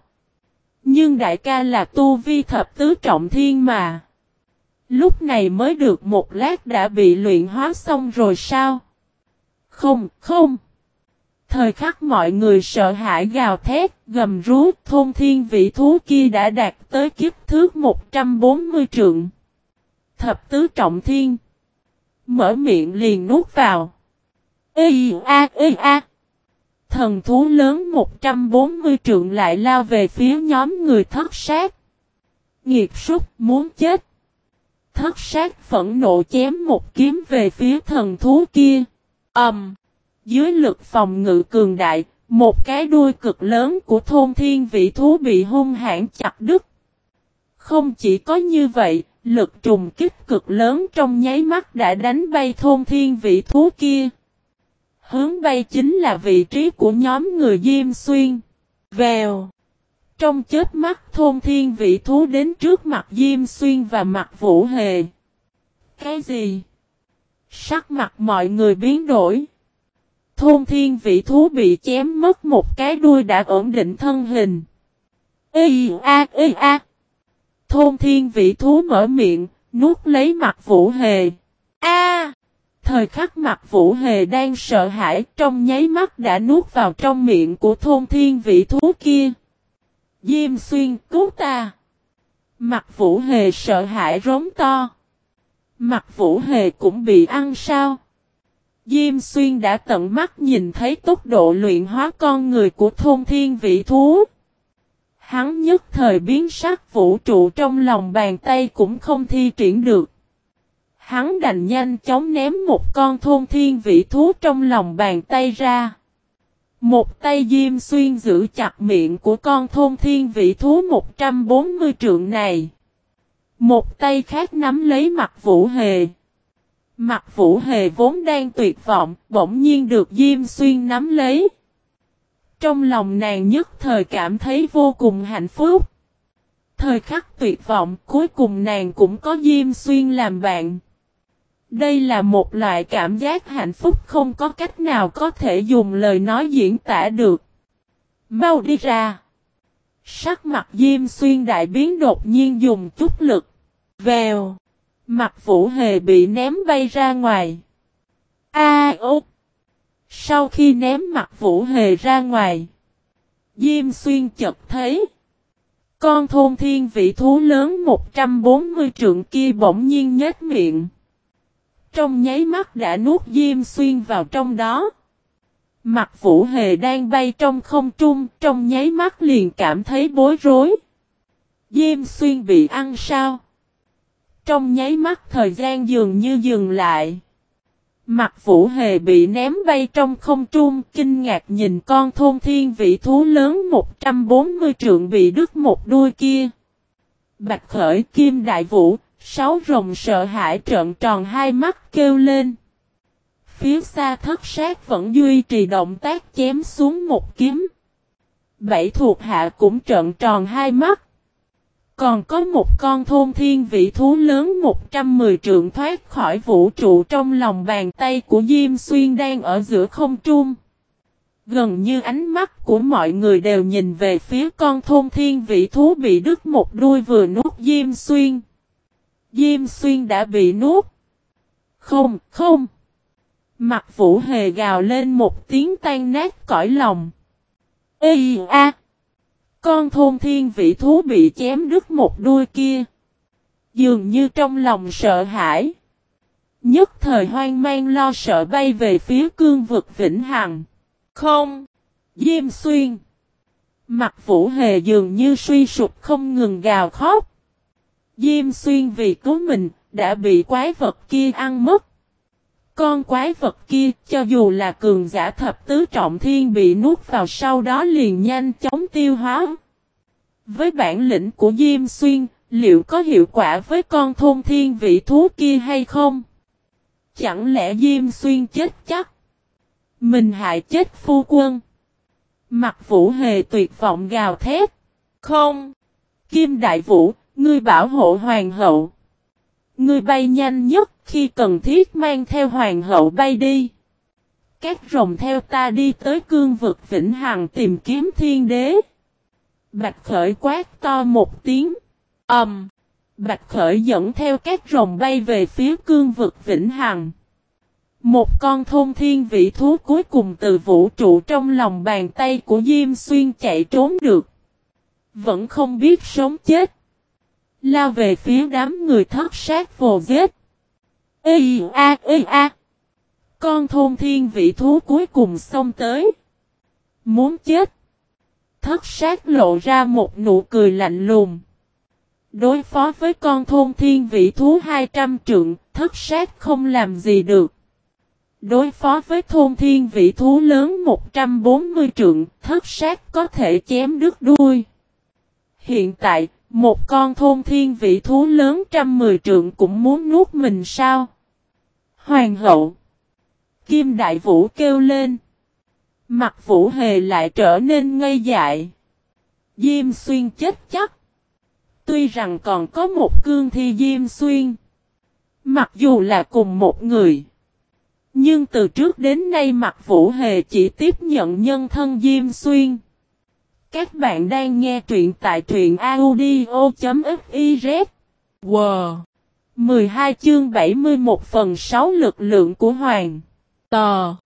Nhưng đại ca là tu vi thập tứ trọng thiên mà. Lúc này mới được một lát đã bị luyện hóa xong rồi sao? Không, không. Thời khắc mọi người sợ hãi gào thét, gầm rú, thôn thiên vị thú kia đã đạt tới kiếp thước 140 trượng. Thập tứ trọng thiên. Mở miệng liền nuốt vào. Ê a ê a. Thần thú lớn 140 trượng lại lao về phía nhóm người thất sát. Nghiệt súc muốn chết. Thất sát phẫn nộ chém một kiếm về phía thần thú kia. âm Um, dưới lực phòng ngự cường đại, một cái đuôi cực lớn của thôn thiên vị thú bị hung hãn chặt đứt. Không chỉ có như vậy, lực trùng kích cực lớn trong nháy mắt đã đánh bay thôn thiên vị thú kia. Hướng bay chính là vị trí của nhóm người Diêm Xuyên. Vèo. Trong chết mắt thôn thiên vị thú đến trước mặt Diêm Xuyên và mặt Vũ Hề. Cái gì? Sắc mặt mọi người biến đổi. Thôn thiên vị thú bị chém mất một cái đuôi đã ổn định thân hình. Ê a ê a. Thôn thiên vị thú mở miệng, nuốt lấy mặt Vũ Hề. A. Thời khắc mặt Vũ Hề đang sợ hãi, trong nháy mắt đã nuốt vào trong miệng của thôn thiên vị thú kia. Diêm xuyên, cứu ta. Mặt Vũ Hề sợ hãi rống to. Mặt Vũ Hề cũng bị ăn sao? Diêm xuyên đã tận mắt nhìn thấy tốc độ luyện hóa con người của thôn thiên vị thú. Hắn nhất thời biến sắc, vũ trụ trong lòng bàn tay cũng không thi triển được. Hắn đành nhanh chóng ném một con thôn thiên vị thú trong lòng bàn tay ra. Một tay Diêm Xuyên giữ chặt miệng của con thôn thiên vị thú 140 trượng này. Một tay khác nắm lấy mặt Vũ Hề. Mặt Vũ Hề vốn đang tuyệt vọng, bỗng nhiên được Diêm Xuyên nắm lấy. Trong lòng nàng nhất thời cảm thấy vô cùng hạnh phúc. Thời khắc tuyệt vọng, cuối cùng nàng cũng có Diêm Xuyên làm bạn. Đây là một loại cảm giác hạnh phúc không có cách nào có thể dùng lời nói diễn tả được. Mau đi ra. Sắc mặt Diêm Xuyên đại biến đột nhiên dùng chút lực. Vèo. Mặt Vũ Hề bị ném bay ra ngoài. A à, Sau khi ném mặt Vũ Hề ra ngoài. Diêm Xuyên chợt thấy. Con thôn thiên vị thú lớn 140 trượng kia bỗng nhiên nhếch miệng. Trong nháy mắt đã nuốt Diêm Xuyên vào trong đó. Mặt Vũ Hề đang bay trong không trung, trong nháy mắt liền cảm thấy bối rối. Diêm Xuyên bị ăn sao? Trong nháy mắt thời gian dường như dừng lại. Mặt Vũ Hề bị ném bay trong không trung, kinh ngạc nhìn con thôn thiên vị thú lớn 140 trượng bị đứt một đuôi kia. Bạch Khởi Kim Đại Vũ, Sáu rồng sợ hãi trợn tròn hai mắt kêu lên. Phía xa thất sát vẫn duy trì động tác chém xuống một kiếm. Bảy thuộc hạ cũng trợn tròn hai mắt. Còn có một con thôn thiên vị thú lớn 110 trượng thoát khỏi vũ trụ trong lòng bàn tay của Diêm Xuyên đang ở giữa không trung. Gần như ánh mắt của mọi người đều nhìn về phía con thôn thiên vị thú bị đứt một đuôi vừa nuốt Diêm Xuyên. Diêm xuyên đã bị nuốt. Không, không. Mặt vũ hề gào lên một tiếng tan nát cõi lòng. Ê a! Con thôn thiên vị thú bị chém đứt một đuôi kia. Dường như trong lòng sợ hãi. Nhất thời hoang mang lo sợ bay về phía cương vực Vĩnh Hằng. Không! Diêm xuyên! Mặt vũ hề dường như suy sụp không ngừng gào khóc. Diêm xuyên vì cứu mình, đã bị quái vật kia ăn mất. Con quái vật kia, cho dù là cường giả thập tứ trọng thiên bị nuốt vào sau đó liền nhanh chóng tiêu hóa. Với bản lĩnh của Diêm Xuyên, liệu có hiệu quả với con thôn thiên vị thú kia hay không? Chẳng lẽ Diêm Xuyên chết chắc? Mình hại chết phu quân. Mặt vũ hề tuyệt vọng gào thét. Không! Kim Đại Vũ, Ngươi bảo hộ hoàng hậu. Ngươi bay nhanh nhất khi cần thiết mang theo hoàng hậu bay đi. Các rồng theo ta đi tới cương vực Vĩnh Hằng tìm kiếm thiên đế. Bạch Khởi quát to một tiếng. ầm, Um, Bạch Khởi dẫn theo các rồng bay về phía cương vực Vĩnh Hằng. Một con thôn thiên vị thú cuối cùng từ vũ trụ trong lòng bàn tay của Diêm Xuyên chạy trốn được. Vẫn không biết sống chết. Lao về phía đám người thất sát vồ giết. Ê a ê a. Con thôn thiên vị thú cuối cùng xông tới. Muốn chết. Thất sát lộ ra một nụ cười lạnh lùng. Đối phó với con thôn thiên vị thú 200 trượng, thất sát không làm gì được. Đối phó với thôn thiên vị thú lớn 140 trượng, thất sát có thể chém đứt đuôi. Hiện tại, một con thôn thiên vị thú lớn trăm mười trượng cũng muốn nuốt mình sao? Hoàng hậu! Kim Đại Vũ kêu lên. Mặt Vũ Hề lại trở nên ngây dại. Diêm Xuyên chết chắc. Tuy rằng còn có một cương thi Diêm Xuyên. Mặc dù là cùng một người. Nhưng từ trước đến nay Mặt Vũ Hề chỉ tiếp nhận nhân thân Diêm Xuyên. Các bạn đang nghe truyện tại truyện audio.fiz. Wow! 12 chương 71 phần 6 lực lượng của Hoàng. Tò!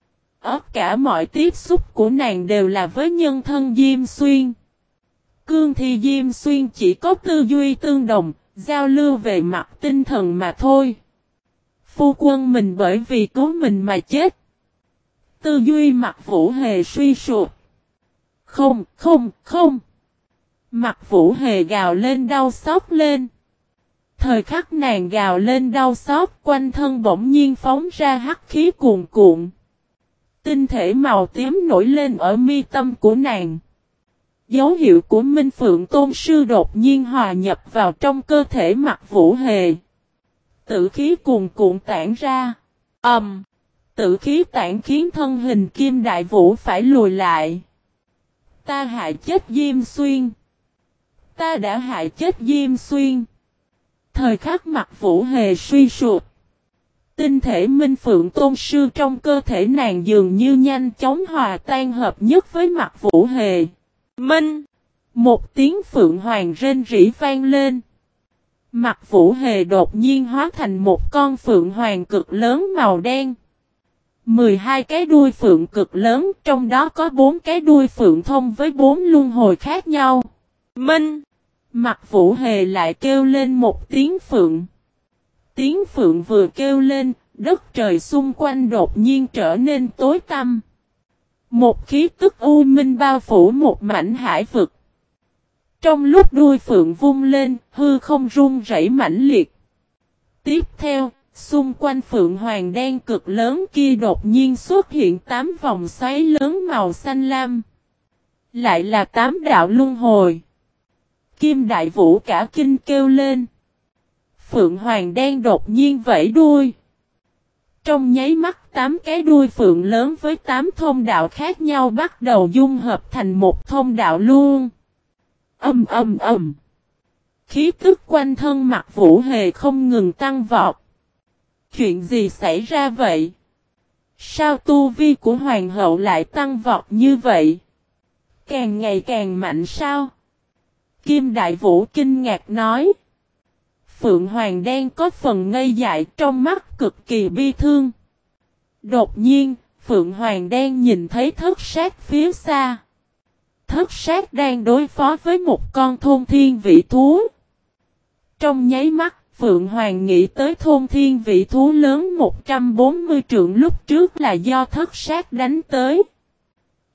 Ất cả mọi tiếp xúc của nàng đều là với nhân thân Diêm Xuyên. Cương thì Diêm Xuyên chỉ có tư duy tương đồng, giao lưu về mặt tinh thần mà thôi. Phu quân mình bởi vì cứu mình mà chết. Tư duy mặt vũ hề suy sụp. Không, không, không. Mặt vũ hề gào lên đau xót lên. Thời khắc nàng gào lên đau xót quanh thân bỗng nhiên phóng ra hắc khí cuồn cuộn. Tinh thể màu tím nổi lên ở mi tâm của nàng. Dấu hiệu của Minh Phượng Tôn Sư đột nhiên hòa nhập vào trong cơ thể mặt vũ hề. Tử khí cuồn cuộn tản ra. Ẩm. Um, tử khí tản khiến thân hình kim đại vũ phải lùi lại. Ta hại chết Diêm Xuyên. Ta đã hại chết Diêm Xuyên. Thời khắc mặt vũ hề suy sụp. Tinh thể minh phượng tôn sư trong cơ thể nàng dường như nhanh chóng hòa tan hợp nhất với mặt vũ hề. Minh! Một tiếng phượng hoàng rên rỉ vang lên. Mặt vũ hề đột nhiên hóa thành một con phượng hoàng cực lớn màu đen. 12 cái đuôi phượng cực lớn, trong đó có 4 cái đuôi phượng thông với 4 luân hồi khác nhau. Minh! Mặt vũ hề lại kêu lên một tiếng phượng. Tiếng phượng vừa kêu lên, đất trời xung quanh đột nhiên trở nên tối tăm. Một khí tức u minh bao phủ một mảnh hải vực. Trong lúc đuôi phượng vung lên, hư không rung rẩy mãnh liệt. Tiếp theo, xung quanh phượng hoàng đen cực lớn kia đột nhiên xuất hiện tám vòng xoáy lớn màu xanh lam. Lại là tám đạo luân hồi. Kim đại vũ cả kinh kêu lên. Phượng hoàng đen đột nhiên vẫy đuôi. Trong nháy mắt tám cái đuôi phượng lớn với tám thông đạo khác nhau bắt đầu dung hợp thành một thông đạo luôn. Âm âm âm. Khí tức quanh thân mặt vũ hề không ngừng tăng vọt. Chuyện gì xảy ra vậy? Sao tu vi của hoàng hậu lại tăng vọt như vậy? Càng ngày càng mạnh sao? Kim Đại Vũ kinh ngạc nói. Phượng Hoàng đen có phần ngây dại trong mắt cực kỳ bi thương. Đột nhiên, Phượng Hoàng đen nhìn thấy thất sát phía xa. Thất sát đang đối phó với một con thôn thiên vị thú. Trong nháy mắt, Phượng Hoàng nghĩ tới thôn thiên vị thú lớn 140 trượng lúc trước là do thất sát đánh tới.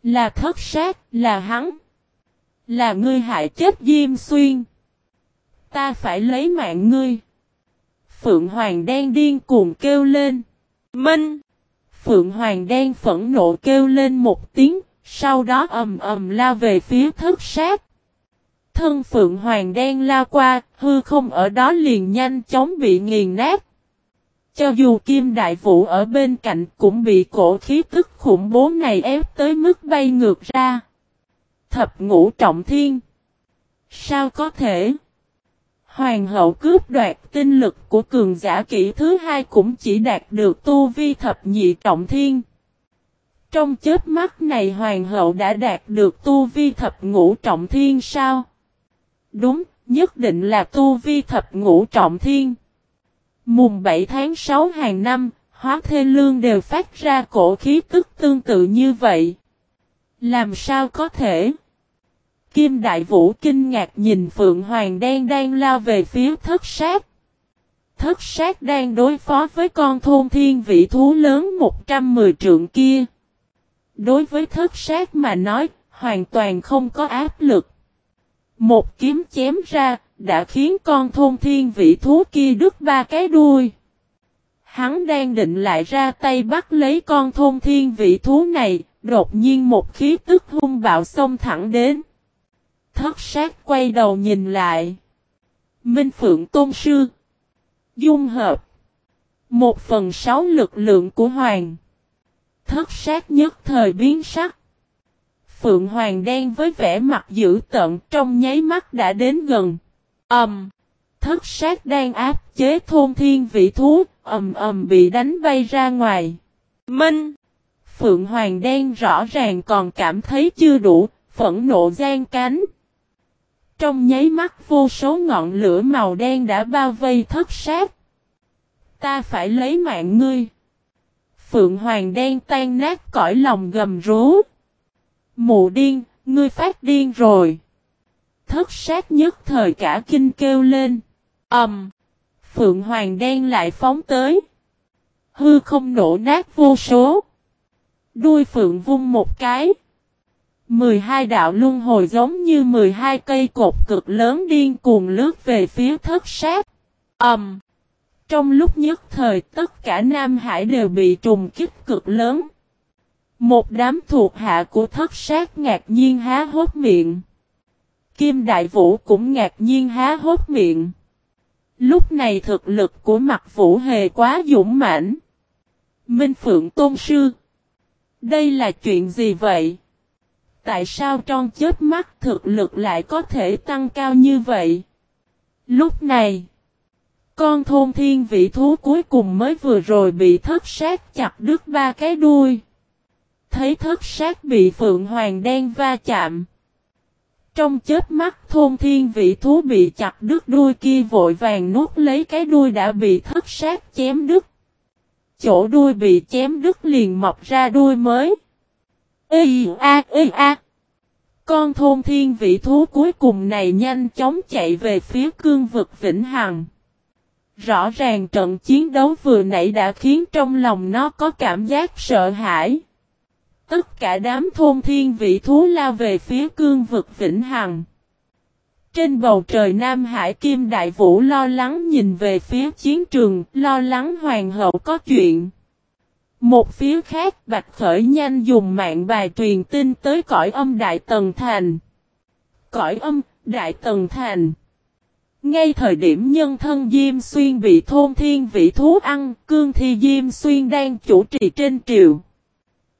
Là thất sát, là hắn. Là ngươi hại chết Diêm Xuyên. Ta phải lấy mạng ngươi. Phượng Hoàng đen điên cuồng kêu lên. Minh! Phượng Hoàng đen phẫn nộ kêu lên một tiếng, sau đó ầm ầm lao về phía thất sát. Thân Phượng Hoàng đen lao qua, hư không ở đó liền nhanh chóng bị nghiền nát. Cho dù Kim Đại Vũ ở bên cạnh cũng bị cổ khí tức khủng bố này ép tới mức bay ngược ra. Thập ngũ trọng thiên. Sao có thể? Hoàng hậu cướp đoạt tinh lực của cường giả kỹ thứ hai cũng chỉ đạt được tu vi thập nhị trọng thiên. Trong chết mắt này hoàng hậu đã đạt được tu vi thập ngũ trọng thiên sao? Đúng, nhất định là tu vi thập ngũ trọng thiên. Mùng 7 tháng 6 hàng năm, hóa thê lương đều phát ra cổ khí tức tương tự như vậy. Làm sao có thể? Kim Đại Vũ kinh ngạc nhìn Phượng Hoàng đen đang lao về phía thất sát. Thất sát đang đối phó với con thôn thiên vị thú lớn 110 trượng kia. Đối với thất sát mà nói, hoàn toàn không có áp lực. Một kiếm chém ra, đã khiến con thôn thiên vị thú kia đứt ba cái đuôi. Hắn đang định lại ra tay bắt lấy con thôn thiên vị thú này, đột nhiên một khí tức hung bạo xông thẳng đến. Thất sát quay đầu nhìn lại. Minh Phượng Tôn Sư. Dung hợp. Một phần sáu lực lượng của Hoàng. Thất sát nhất thời biến sắc. Phượng Hoàng đen với vẻ mặt dữ tận trong nháy mắt đã đến gần. Ẩm. Um, thất sát đang áp chế thôn thiên vị thú, ầm ầm bị đánh bay ra ngoài. Minh. Phượng Hoàng đen rõ ràng còn cảm thấy chưa đủ, phẫn nộ gian cánh. Trong nháy mắt vô số ngọn lửa màu đen đã bao vây thất sát. Ta phải lấy mạng ngươi. Phượng Hoàng đen tan nát cõi lòng gầm rú. Mụ điên, ngươi phát điên rồi. Thất sát nhất thời cả kinh kêu lên. Ẩm. Um, Phượng Hoàng đen lại phóng tới. Hư không nổ nát vô số. Đuôi Phượng vung một cái. 12 đạo luân hồi giống như 12 cây cột cực lớn điên cuồng lướt về phía thất sát. Ẩm! Um, trong lúc nhất thời tất cả Nam Hải đều bị trùng kích cực lớn. Một đám thuộc hạ của thất sát ngạc nhiên há hốt miệng. Kim Đại Vũ cũng ngạc nhiên há hốt miệng. Lúc này thực lực của mặt Vũ Hề quá dũng mãnh. Minh Phượng Tôn Sư. Đây là chuyện gì vậy? Tại sao trong chết mắt thực lực lại có thể tăng cao như vậy? Lúc này, con thôn thiên vị thú cuối cùng mới vừa rồi bị thất sát chặt đứt ba cái đuôi. Thấy thất sát bị Phượng Hoàng đen va chạm. Trong chết mắt thôn thiên vị thú bị chặt đứt đuôi kia vội vàng nuốt lấy cái đuôi đã bị thất sát chém đứt. Chỗ đuôi bị chém đứt liền mọc ra đuôi mới. Ê, a ê, a. Con thôn thiên vị thú cuối cùng này nhanh chóng chạy về phía cương vực Vĩnh Hằng. Rõ ràng trận chiến đấu vừa nãy đã khiến trong lòng nó có cảm giác sợ hãi. Tất cả đám thôn thiên vị thú lao về phía cương vực Vĩnh Hằng. Trên bầu trời Nam Hải Kim Đại Vũ lo lắng nhìn về phía chiến trường, lo lắng hoàng hậu có chuyện. Một phía khác Bạch Khởi nhanh dùng mạng bài truyền tin tới cõi âm Đại Tần Thành. Cõi âm, Đại Tần Thành. Ngay thời điểm nhân thân Diêm Xuyên bị thôn thiên vị thú ăn, cương thi Diêm Xuyên đang chủ trì trên triều.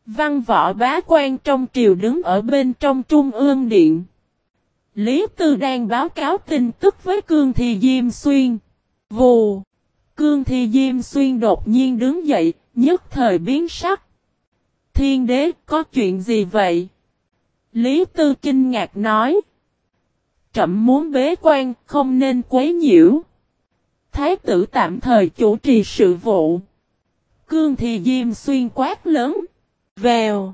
Văn võ bá quan trong triều đứng ở bên trong trung ương điện. Lý Tư đang báo cáo tin tức với Cương thị Diêm Xuyên. Vù! Cương thị Diêm Xuyên đột nhiên đứng dậy, nhất thời biến sắc. Thiên đế, có chuyện gì vậy? Lý Tư kinh ngạc nói. Trậm muốn bế quan, không nên quấy nhiễu. Thái tử tạm thời chủ trì sự vụ. Cương thị Diêm Xuyên quát lớn. Vèo.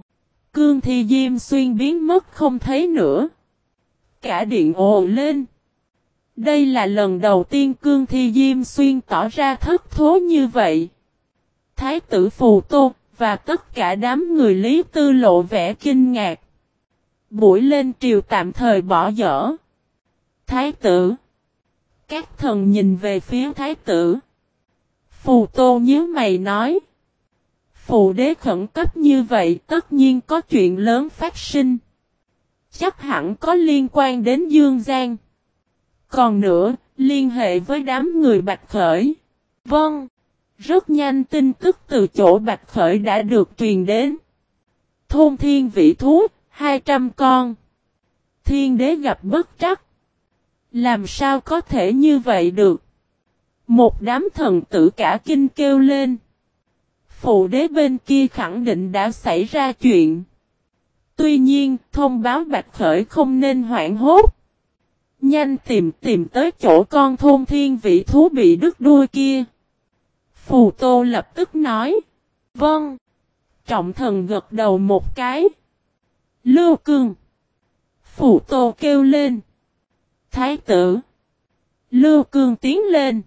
Cương thi diêm xuyên biến mất không thấy nữa. Cả điện ồ lên. Đây là lần đầu tiên cương thi diêm xuyên tỏ ra thất thố như vậy. Thái tử Phù Tô và tất cả đám người Lý Tư lộ vẻ kinh ngạc. Buổi lên triều tạm thời bỏ dở. Thái tử. Các thần nhìn về phía thái tử. Phù Tô nhớ mày nói. Phụ đế khẩn cấp như vậy tất nhiên có chuyện lớn phát sinh. Chắc hẳn có liên quan đến Dương Giang. Còn nữa, liên hệ với đám người Bạch Khởi. Vâng. Rất nhanh tin tức từ chỗ Bạch Khởi đã được truyền đến. Thôn thiên vị thú, 200 con. Thiên đế gặp bất trắc. Làm sao có thể như vậy được? Một đám thần tử cả kinh kêu lên phụ đế bên kia khẳng định đã xảy ra chuyện. Tuy nhiên, thông báo Bạch Khởi không nên hoảng hốt. Nhanh tìm tìm tới chỗ con thôn thiên vị thú bị đứt đuôi kia. Phù Tô lập tức nói. Vâng. Trọng thần gật đầu một cái. Lưu cương. Phù Tô kêu lên. Thái tử. Lưu cương tiến lên.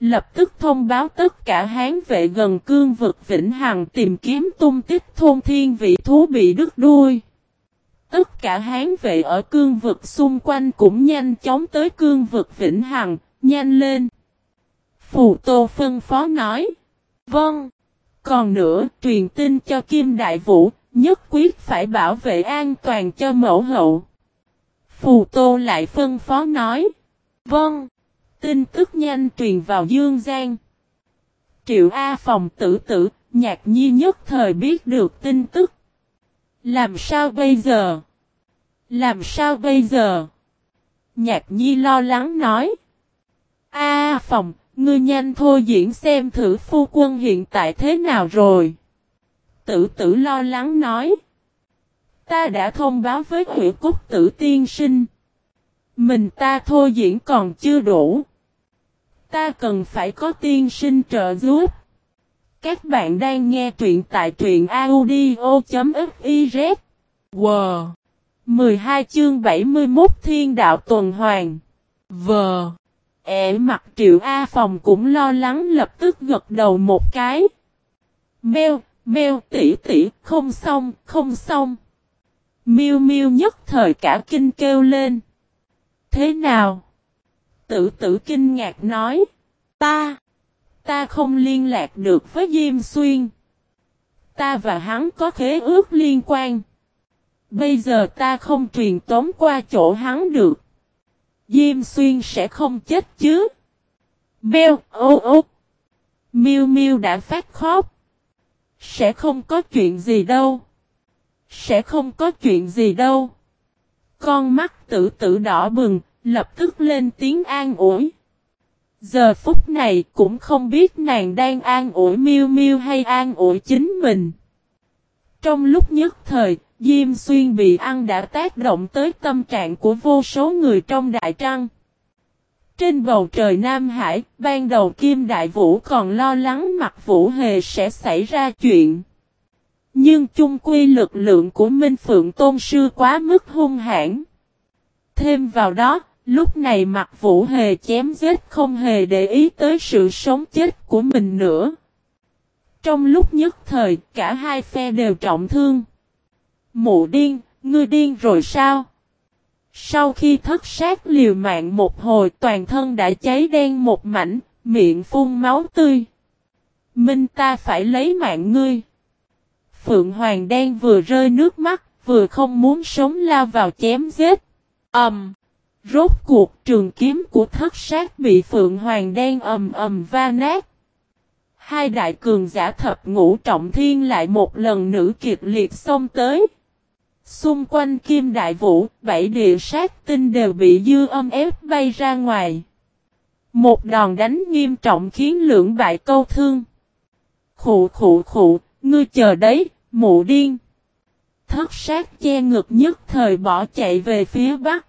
Lập tức thông báo tất cả hán vệ gần cương vực Vĩnh Hằng tìm kiếm tung tích thôn thiên vị thú bị đứt đuôi. Tất cả hán vệ ở cương vực xung quanh cũng nhanh chóng tới cương vực Vĩnh Hằng, nhanh lên. Phù Tô phân phó nói. Vâng. Còn nữa, truyền tin cho Kim Đại Vũ, nhất quyết phải bảo vệ an toàn cho mẫu hậu. Phù Tô lại phân phó nói. Vâng. Tin tức nhanh truyền vào Dương Giang. Triệu A phòng tử tử, nhạc nhi nhất thời biết được tin tức. Làm sao bây giờ? Làm sao bây giờ? Nhạc nhi lo lắng nói. A phòng, ngươi nhanh thôi diễn xem thử phu quân hiện tại thế nào rồi. Tử tử lo lắng nói. Ta đã thông báo với huyện cúc tử tiên sinh. Mình ta thôi diễn còn chưa đủ. Ta cần phải có tiên sinh trợ giúp. Các bạn đang nghe truyện tại truyện audio.fiz. Wow! 12 chương 71 Thiên Đạo Tuần Hoàng. Vờ! Ế e. mặt triệu A phòng cũng lo lắng lập tức gật đầu một cái. Mèo, mèo, tỉ tỉ, không xong, không xong. Miêu miêu nhất thời cả kinh kêu lên. Thế nào? Tử tử kinh ngạc nói. Ta, ta không liên lạc được với Diêm Xuyên. Ta và hắn có khế ước liên quan. Bây giờ ta không truyền tống qua chỗ hắn được. Diêm Xuyên sẽ không chết chứ. Beo, ô ô. Miu Miu đã phát khóc. Sẽ không có chuyện gì đâu. Sẽ không có chuyện gì đâu. Con mắt tử tử đỏ bừng, lập tức lên tiếng an ủi. Giờ phút này cũng không biết nàng đang an ủi miêu miêu hay an ủi chính mình. Trong lúc nhất thời, Diêm Xuyên bị ăn đã tác động tới tâm trạng của vô số người trong Đại Trăng. Trên bầu trời Nam Hải, ban đầu Kim Đại Vũ còn lo lắng mặt Vũ Hề sẽ xảy ra chuyện. Nhưng chung quy lực lượng của Minh Phượng Tôn Sư quá mức hung hãn. Thêm vào đó, lúc này mặt Vũ Hề chém giết không hề để ý tới sự sống chết của mình nữa. Trong lúc nhất thời, cả hai phe đều trọng thương. Mụ điên, ngươi điên rồi sao? Sau khi thất sát liều mạng một hồi toàn thân đã cháy đen một mảnh, miệng phun máu tươi. Minh ta phải lấy mạng ngươi. Phượng Hoàng đen vừa rơi nước mắt, vừa không muốn sống lao vào chém giết. Ầm. Um, rốt cuộc trường kiếm của thất sát bị Phượng Hoàng đen ầm ầm va nát. Hai đại cường giả thập ngũ trọng thiên lại một lần nữ kiệt liệt xông tới. Xung quanh kim đại vũ, bảy địa sát tinh đều bị dư âm ép bay ra ngoài. Một đòn đánh nghiêm trọng khiến lưỡng bại câu thương. Khụ khụ khụ, ngươi chờ đấy, mụ điên. Thất sát che ngực nhất thời bỏ chạy về phía bắc.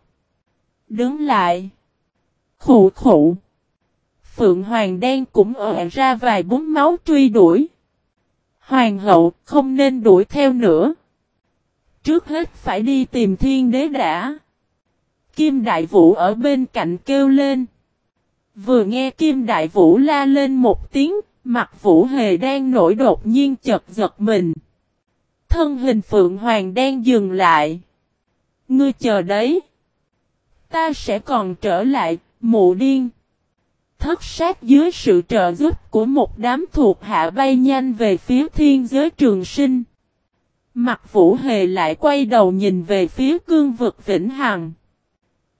Đứng lại. Khụ khụ. Phượng Hoàng đen cũng ở ra vài búng máu truy đuổi. Hoàng hậu không nên đuổi theo nữa. Trước hết phải đi tìm thiên đế đã. Kim Đại Vũ ở bên cạnh kêu lên. Vừa nghe Kim Đại Vũ la lên một tiếng, mặt Vũ Hề đang nổi đột nhiên chật giật mình. Thân hình Phượng Hoàng đang dừng lại. Ngươi chờ đấy. Ta sẽ còn trở lại, mụ điên. Thất sát dưới sự trợ giúp của một đám thuộc hạ bay nhanh về phía thiên giới trường sinh. Mặt vũ hề lại quay đầu nhìn về phía cương vực Vĩnh Hằng.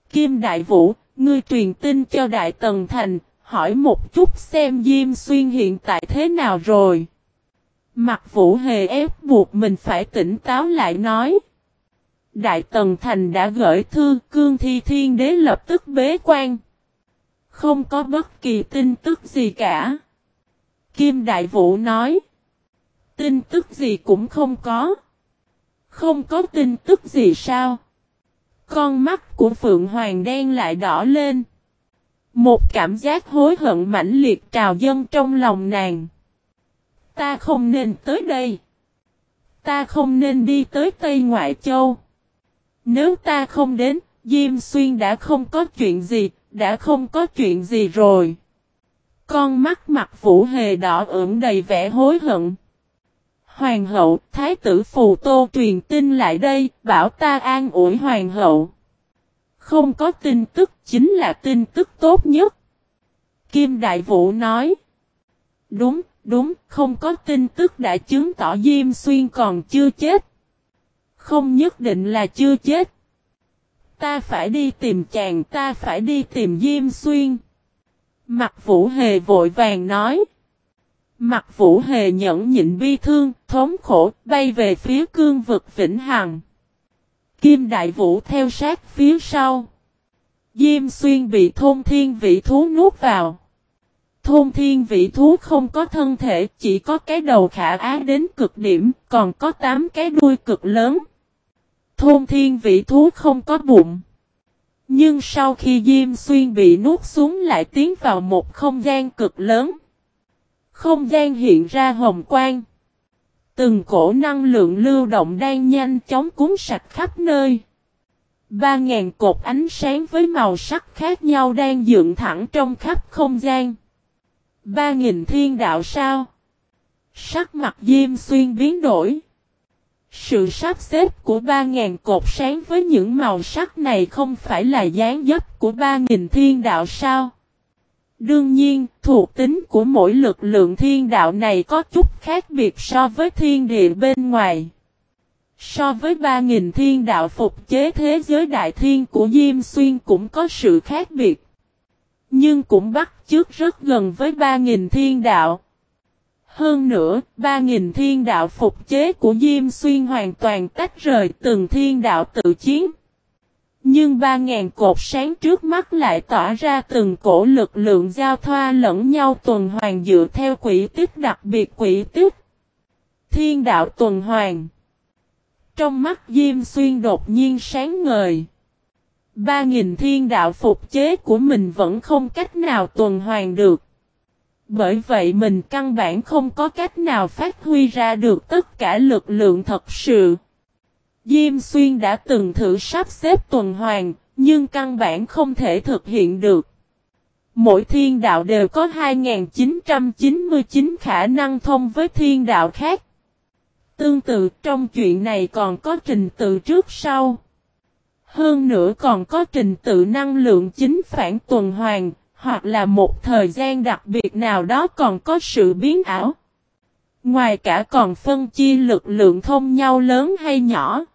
Kim Đại Vũ, ngươi truyền tin cho Đại Tần Thành, hỏi một chút xem Diêm Xuyên hiện tại thế nào rồi. Mặt vũ hề ép buộc mình phải tỉnh táo lại nói. Đại Tần Thành đã gửi thư, cương thi thiên đế lập tức bế quan. Không có bất kỳ tin tức gì cả. Kim Đại Vũ nói. Tin tức gì cũng không có. Không có tin tức gì sao? Con mắt của Phượng Hoàng đen lại đỏ lên. Một cảm giác hối hận mãnh liệt trào dâng trong lòng nàng. Ta không nên tới đây. Ta không nên đi tới Tây Ngoại Châu. Nếu ta không đến, Diêm Xuyên đã không có chuyện gì, đã không có chuyện gì rồi. Con mắt mặt Vũ Hề đỏ ửng đầy vẻ hối hận. Hoàng hậu, thái tử phù tô truyền tin lại đây, bảo ta an ủi hoàng hậu. Không có tin tức chính là tin tức tốt nhất. Kim Đại Vũ nói. Đúng, đúng, không có tin tức đã chứng tỏ Diêm Xuyên còn chưa chết. Không nhất định là chưa chết. Ta phải đi tìm chàng, ta phải đi tìm Diêm Xuyên. Mặt Vũ Hề vội vàng nói. Mặt Vũ Hề nhẫn nhịn bi thương, thống khổ, bay về phía cương vực Vĩnh Hằng. Kim Đại Vũ theo sát phía sau. Diêm Xuyên bị thôn thiên vị thú nuốt vào. Thôn thiên vị thú không có thân thể, chỉ có cái đầu khả á đến cực điểm, còn có 8 cái đuôi cực lớn. Thôn thiên vị thú không có bụng. Nhưng sau khi Diêm Xuyên bị nuốt xuống lại tiến vào một không gian cực lớn. Không gian hiện ra hồng quang. Từng cổ năng lượng lưu động đang nhanh chóng cuốn sạch khắp nơi. Ba ngàn cột ánh sáng với màu sắc khác nhau đang dựng thẳng trong khắp không gian. Ba nghìn thiên đạo sao? Sắc mặt Diêm Xuyên biến đổi. Sự sắp xếp của 3.000 cột sáng với những màu sắc này không phải là dáng dấp của 3.000 thiên đạo sao? Đương nhiên, thuộc tính của mỗi lực lượng thiên đạo này có chút khác biệt so với thiên địa bên ngoài. So với 3.000 thiên đạo phục chế thế giới đại thiên của Diêm Xuyên cũng có sự khác biệt. Nhưng cũng bắt chước rất gần với 3.000 thiên đạo. Hơn nữa, 3.000 thiên đạo phục chế của Diêm Xuyên hoàn toàn tách rời từng thiên đạo tự chiến. Nhưng 3.000 cột sáng trước mắt lại tỏa ra từng cổ lực lượng giao thoa lẫn nhau tuần hoàn dựa theo quỷ tích đặc biệt quỷ tích. Thiên đạo tuần hoàn. Trong mắt Diêm Xuyên đột nhiên sáng ngời. 3.000 thiên đạo phục chế của mình vẫn không cách nào tuần hoàn được. Bởi vậy mình căn bản không có cách nào phát huy ra được tất cả lực lượng thật sự. Diêm Xuyên đã từng thử sắp xếp tuần hoàn, nhưng căn bản không thể thực hiện được. Mỗi thiên đạo đều có 2.999 khả năng thông với thiên đạo khác. Tương tự trong chuyện này còn có trình tự trước sau. Hơn nữa còn có trình tự năng lượng chính phản tuần hoàn, hoặc là một thời gian đặc biệt nào đó còn có sự biến ảo. Ngoài cả còn phân chia lực lượng thông nhau lớn hay nhỏ.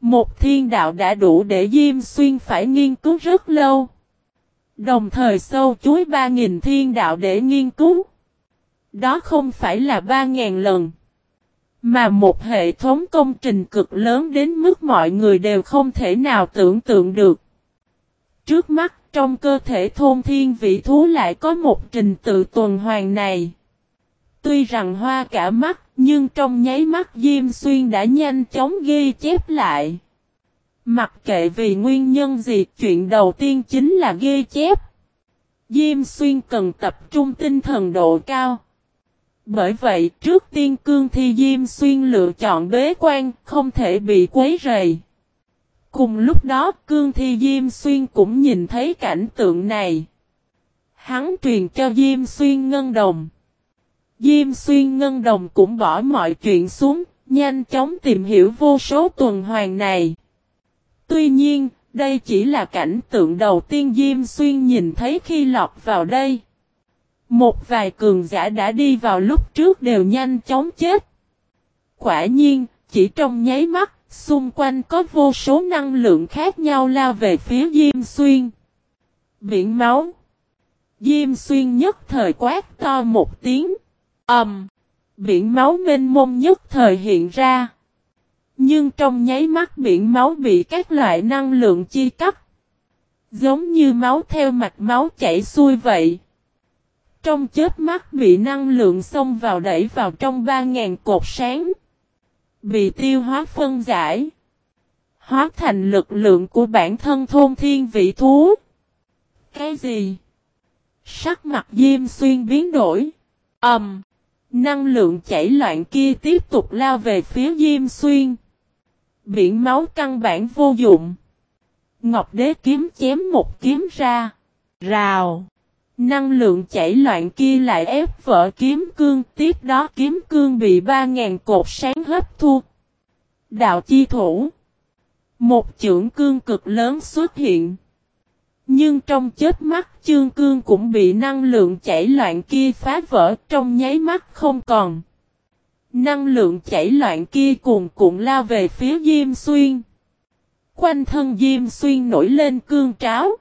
Một thiên đạo đã đủ để Diêm Xuyên phải nghiên cứu rất lâu. Đồng thời sâu chuối 3.000 thiên đạo để nghiên cứu. Đó không phải là 3.000 lần. Mà một hệ thống công trình cực lớn đến mức mọi người đều không thể nào tưởng tượng được. Trước mắt trong cơ thể thôn thiên vị thú lại có một trình tự tuần hoàn này. Tuy rằng hoa cả mắt, nhưng trong nháy mắt Diêm Xuyên đã nhanh chóng ghi chép lại. Mặc kệ vì nguyên nhân gì, chuyện đầu tiên chính là ghi chép. Diêm Xuyên cần tập trung tinh thần độ cao. Bởi vậy, trước tiên cương thi Diêm Xuyên lựa chọn bế quan, không thể bị quấy rầy. Cùng lúc đó, cương thi Diêm Xuyên cũng nhìn thấy cảnh tượng này. Hắn truyền cho Diêm Xuyên ngân đồng. Diêm Xuyên ngân đồng cũng bỏ mọi chuyện xuống, nhanh chóng tìm hiểu vô số tuần hoàn này. Tuy nhiên, đây chỉ là cảnh tượng đầu tiên Diêm Xuyên nhìn thấy khi lọt vào đây. Một vài cường giả đã đi vào lúc trước đều nhanh chóng chết. Quả nhiên, chỉ trong nháy mắt, xung quanh có vô số năng lượng khác nhau lao về phía Diêm Xuyên. Biển máu. Diêm Xuyên nhất thời quát to một tiếng. Ẩm. Um, biển máu mênh mông nhất thời hiện ra. Nhưng trong nháy mắt biển máu bị các loại năng lượng chi cắt. Giống như máu theo mạch máu chảy xuôi vậy. Trong chết mắt bị năng lượng xông vào đẩy vào trong 3.000 cột sáng. Bị tiêu hóa phân giải. Hóa thành lực lượng của bản thân thôn thiên vị thú. Cái gì? Sắc mặt Diêm Xuyên biến đổi. Ẩm. Um, năng lượng chảy loạn kia tiếp tục lao về phía Diêm Xuyên. Biển máu căn bản vô dụng. Ngọc đế kiếm chém một kiếm ra. Rào. Năng lượng chảy loạn kia lại ép vỡ kiếm cương, tiếp đó kiếm cương bị 3.000 cột sáng hấp thu. Đạo chi thủ. Một chưởng cương cực lớn xuất hiện. Nhưng trong chết mắt chương cương cũng bị năng lượng chảy loạn kia phá vỡ trong nháy mắt không còn. Năng lượng chảy loạn kia cùng cuộn lao về phía Diêm Xuyên. Quanh thân Diêm Xuyên nổi lên cương tráo.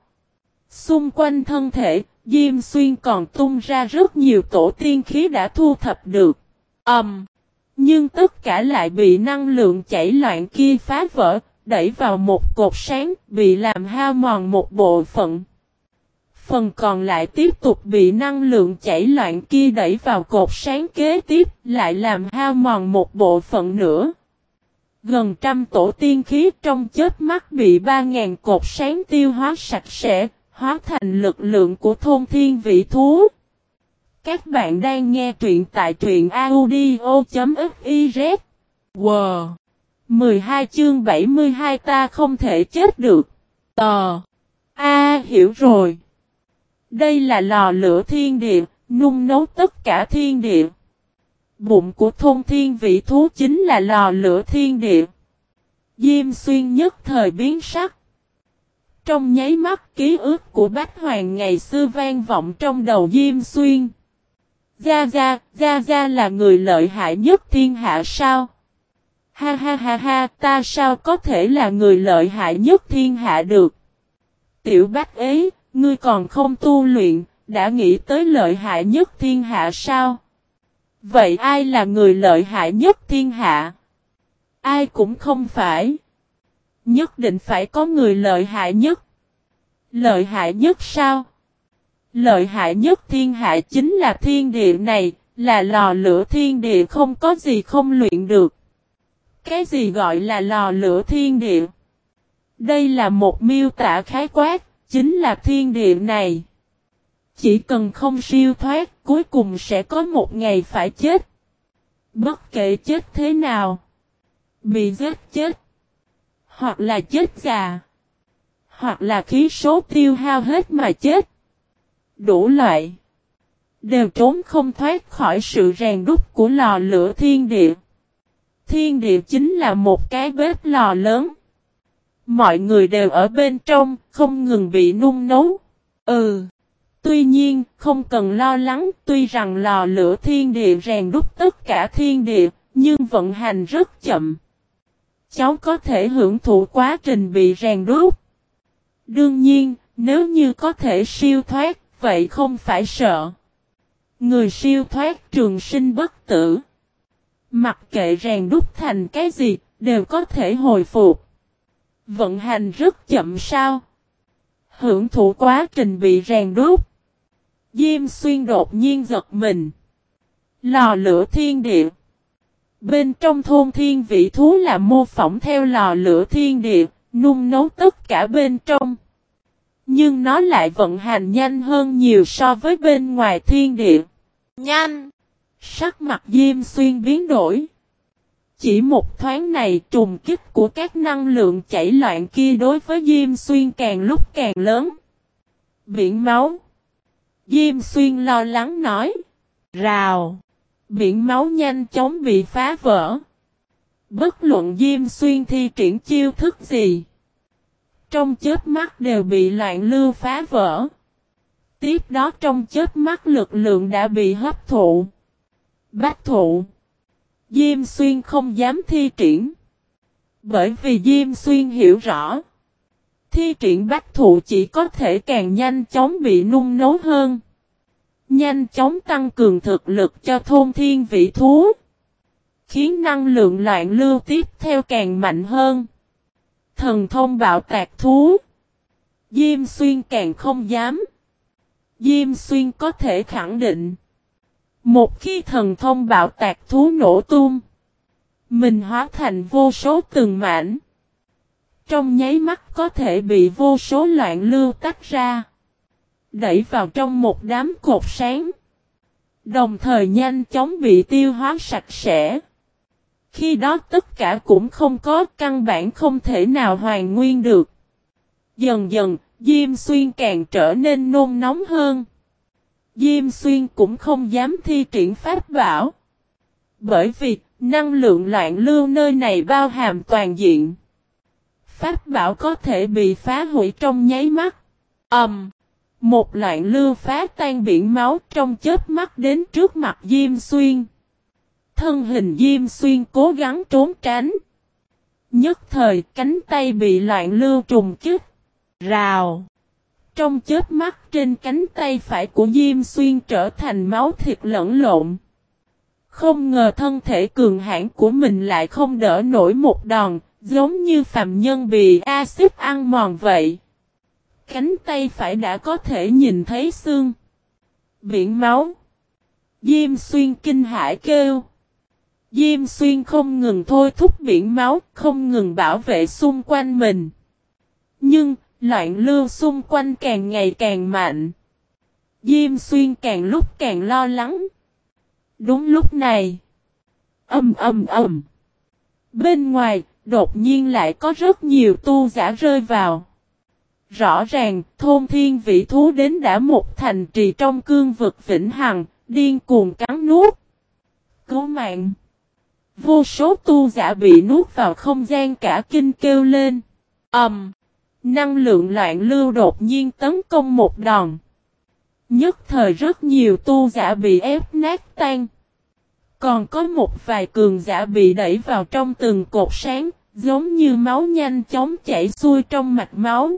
Xung quanh thân thể, Diêm Xuyên còn tung ra rất nhiều tổ tiên khí đã thu thập được. Ẩm. Um, nhưng tất cả lại bị năng lượng chảy loạn kia phá vỡ, đẩy vào một cột sáng, bị làm hao mòn một bộ phận. Phần còn lại tiếp tục bị năng lượng chảy loạn kia đẩy vào cột sáng kế tiếp, lại làm hao mòn một bộ phận nữa. Gần trăm tổ tiên khí trong chết mắt bị 3.000 cột sáng tiêu hóa sạch sẽ, hóa thành lực lượng của thôn thiên vị thú. Các bạn đang nghe truyện tại truyện audio.fiz. Wow! 12 chương 72 ta không thể chết được. Tò! A hiểu rồi. Đây là lò lửa thiên địa, nung nấu tất cả thiên địa. bụng của thôn thiên vị thú chính là lò lửa thiên địa. Diêm xuyên nhất thời biến sắc. Trong nháy mắt ký ức của Bách Hoàng ngày xưa vang vọng trong đầu Diêm Xuyên. Gia Gia, Gia Gia là người lợi hại nhất thiên hạ sao? Ha ha ha ha, ta sao có thể là người lợi hại nhất thiên hạ được? Tiểu Bách ấy, ngươi còn không tu luyện, đã nghĩ tới lợi hại nhất thiên hạ sao? Vậy ai là người lợi hại nhất thiên hạ? Ai cũng không phải. Nhất định phải có người lợi hại nhất. Lợi hại nhất sao? Lợi hại nhất thiên hạ chính là thiên địa này, là lò lửa thiên địa không có gì không luyện được. Cái gì gọi là lò lửa thiên địa? Đây là một miêu tả khái quát, chính là thiên địa này. Chỉ cần không siêu thoát, cuối cùng sẽ có một ngày phải chết. Bất kể chết thế nào. Bị giết chết. Hoặc là chết già. Hoặc là khí số tiêu hao hết mà chết. Đủ loại. Đều trốn không thoát khỏi sự rèn đúc của lò lửa thiên địa. Thiên địa chính là một cái bếp lò lớn. Mọi người đều ở bên trong, không ngừng bị nung nấu. Ừ. Tuy nhiên, không cần lo lắng, tuy rằng lò lửa thiên địa rèn đúc tất cả thiên địa, nhưng vận hành rất chậm. Cháu có thể hưởng thụ quá trình bị rèn đúc. Đương nhiên, nếu như có thể siêu thoát, vậy không phải sợ. Người siêu thoát trường sinh bất tử. Mặc kệ rèn đúc thành cái gì, đều có thể hồi phục. Vận hành rất chậm sao? Hưởng thụ quá trình bị rèn đúc. Diêm xuyên đột nhiên giật mình. Lò lửa thiên địa. Bên trong thôn thiên vị thú là mô phỏng theo lò lửa thiên địa, nung nấu tất cả bên trong. Nhưng nó lại vận hành nhanh hơn nhiều so với bên ngoài thiên địa. Nhanh! Sắc mặt Diêm Xuyên biến đổi. Chỉ một thoáng này trùng kích của các năng lượng chảy loạn kia đối với Diêm Xuyên càng lúc càng lớn. Biển máu. Diêm Xuyên lo lắng nói. Rào. Biển máu nhanh chóng bị phá vỡ. Bất luận Diêm Xuyên thi triển chiêu thức gì. Trong chết mắt đều bị loạn lưu phá vỡ. Tiếp đó trong chết mắt lực lượng đã bị hấp thụ. Bách thụ. Diêm Xuyên không dám thi triển. Bởi vì Diêm Xuyên hiểu rõ. Thi triển bách thụ chỉ có thể càng nhanh chóng bị nung nấu hơn. Nhanh chóng tăng cường thực lực cho thôn thiên vị thú. Khiến năng lượng loạn lưu tiếp theo càng mạnh hơn. Thần thông bạo tạc thú. Diêm xuyên càng không dám. Diêm xuyên có thể khẳng định. Một khi thần thông bạo tạc thú nổ tung. Mình hóa thành vô số từng mảnh. Trong nháy mắt có thể bị vô số loạn lưu tách ra. Đẩy vào trong một đám cột sáng. Đồng thời nhanh chóng bị tiêu hóa sạch sẽ. Khi đó tất cả cũng không có căn bản không thể nào hoàn nguyên được. Dần dần, Diêm Xuyên càng trở nên nôn nóng hơn. Diêm Xuyên cũng không dám thi triển pháp bảo. Bởi vì, năng lượng loạn lưu nơi này bao hàm toàn diện. Pháp bảo có thể bị phá hủy trong nháy mắt. Ẩm. Um, một loạn lưu phá tan biển máu trong chết mắt đến trước mặt Diêm Xuyên. Thân hình Diêm Xuyên cố gắng trốn tránh. Nhất thời cánh tay bị loạn lưu trùng kích. Rào. Trong chết mắt trên cánh tay phải của Diêm Xuyên trở thành máu thịt lẫn lộn. Không ngờ thân thể cường hãn của mình lại không đỡ nổi một đòn, giống như phàm nhân bị axit ăn mòn vậy. Cánh tay phải đã có thể nhìn thấy xương. Biển máu. Diêm xuyên kinh hải kêu. Diêm xuyên không ngừng thôi thúc biển máu, không ngừng bảo vệ xung quanh mình. Nhưng, loạn lưu xung quanh càng ngày càng mạnh. Diêm xuyên càng lúc càng lo lắng. Đúng lúc này. Âm âm âm. Bên ngoài, đột nhiên lại có rất nhiều tu giả rơi vào. Rõ ràng, thôn thiên vị thú đến đã một thành trì trong cương vực vĩnh hằng, điên cuồng cắn nuốt. cứu mạng. Vô số tu giả bị nuốt vào không gian cả kinh kêu lên. ầm Um, năng lượng loạn lưu đột nhiên tấn công một đòn. Nhất thời rất nhiều tu giả bị ép nát tan. Còn có một vài cường giả bị đẩy vào trong từng cột sáng, giống như máu nhanh chóng chảy xuôi trong mạch máu.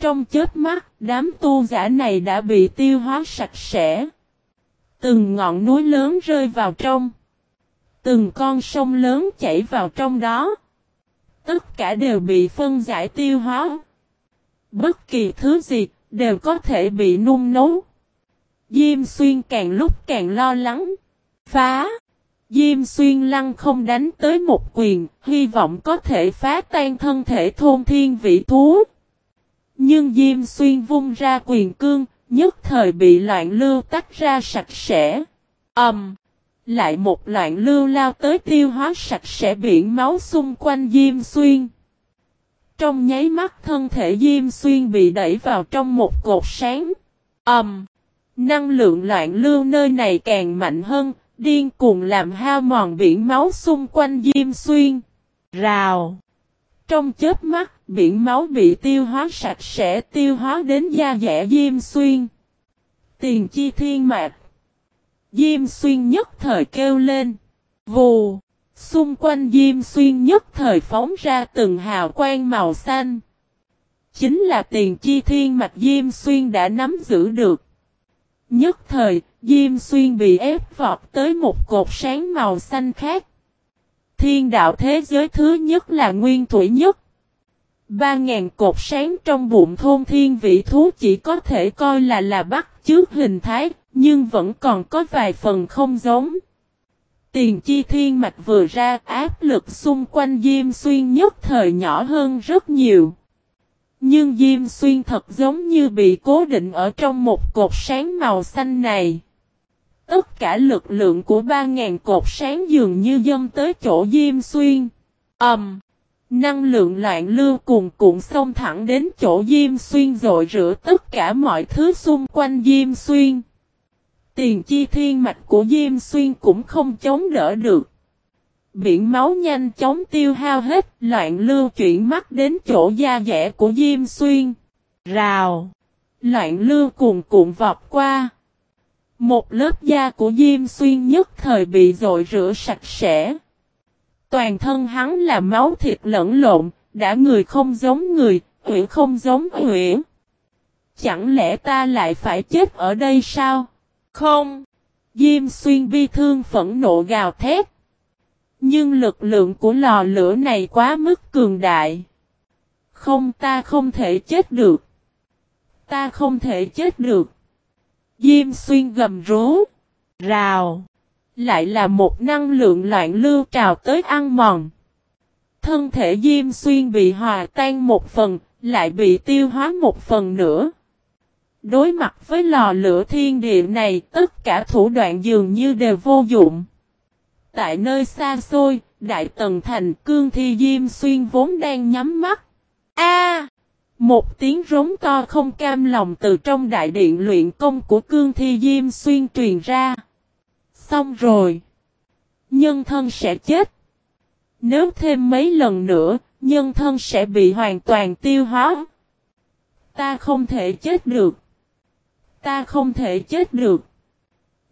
Trong chết mắt, đám tu giả này đã bị tiêu hóa sạch sẽ. Từng ngọn núi lớn rơi vào trong. Từng con sông lớn chảy vào trong đó. Tất cả đều bị phân giải tiêu hóa. Bất kỳ thứ gì đều có thể bị nung nấu. Diêm xuyên càng lúc càng lo lắng. Phá! Diêm xuyên lăng không đánh tới một quyền, hy vọng có thể phá tan thân thể thôn thiên vị thú. Nhưng Diêm xuyên vung ra quyền cương, nhất thời bị loạn lưu tách ra sạch sẽ. Ẩm! Um, lại một loạn lưu lao tới tiêu hóa sạch sẽ biển máu xung quanh Diêm xuyên. Trong nháy mắt thân thể Diêm Xuyên bị đẩy vào trong một cột sáng. Ẩm! Um, năng lượng loạn lưu nơi này càng mạnh hơn, điên cuồng làm hao mòn biển máu xung quanh Diêm Xuyên. Rào! Trong chớp mắt, biển máu bị tiêu hóa sạch sẽ tiêu hóa đến da dẻ Diêm Xuyên. Tiền chi thiên mạc. Diêm Xuyên nhất thời kêu lên. Vù! Xung quanh Diêm Xuyên nhất thời phóng ra từng hào quang màu xanh. Chính là tiền chi thiên mạch Diêm Xuyên đã nắm giữ được. Nhất thời, Diêm Xuyên bị ép vọt tới một cột sáng màu xanh khác. Thiên đạo thế giới thứ nhất là nguyên thủy nhất. Ba ngàn cột sáng trong bụng thôn thiên vị thú chỉ có thể coi là là bắt trước hình thái, nhưng vẫn còn có vài phần không giống. Tiền chi thiên mạch vừa ra áp lực xung quanh Diêm Xuyên nhất thời nhỏ hơn rất nhiều. Nhưng Diêm Xuyên thật giống như bị cố định ở trong một cột sáng màu xanh này. Tất cả lực lượng của 3.000 cột sáng dường như dâm tới chỗ Diêm Xuyên. Ẩm! Um, năng lượng loạn lưu cùng cuộn xông thẳng đến chỗ Diêm Xuyên rồi rửa tất cả mọi thứ xung quanh Diêm Xuyên. Tiền chi thiên mạch của Diêm Xuyên cũng không chống đỡ được. Biển máu nhanh chóng tiêu hao hết, loạn lưu chuyển mắt đến chỗ da dẻ của Diêm Xuyên. Rào! Loạn lưu cuồn cuộn vọt qua. Một lớp da của Diêm Xuyên nhất thời bị dội rửa sạch sẽ. Toàn thân hắn là máu thịt lẫn lộn, đã người không giống người, huyển không giống huyển. Chẳng lẽ ta lại phải chết ở đây sao? Không! Diêm xuyên bi thương phẫn nộ gào thét. Nhưng lực lượng của lò lửa này quá mức cường đại. Không ta không thể chết được. Ta không thể chết được. Diêm xuyên gầm rú. Rào. Lại là một năng lượng loạn lưu trào tới ăn mòn. Thân thể Diêm xuyên bị hòa tan một phần, lại bị tiêu hóa một phần nữa. Đối mặt với lò lửa thiên địa này, tất cả thủ đoạn dường như đều vô dụng. Tại nơi xa xôi, Đại Tần Thành Cương Thi Diêm Xuyên vốn đang nhắm mắt. A! Một tiếng rống to không cam lòng từ trong đại điện luyện công của Cương Thi Diêm Xuyên truyền ra. Xong rồi. Nhân thân sẽ chết. Nếu thêm mấy lần nữa, nhân thân sẽ bị hoàn toàn tiêu hóa. Ta không thể chết được. Ta không thể chết được.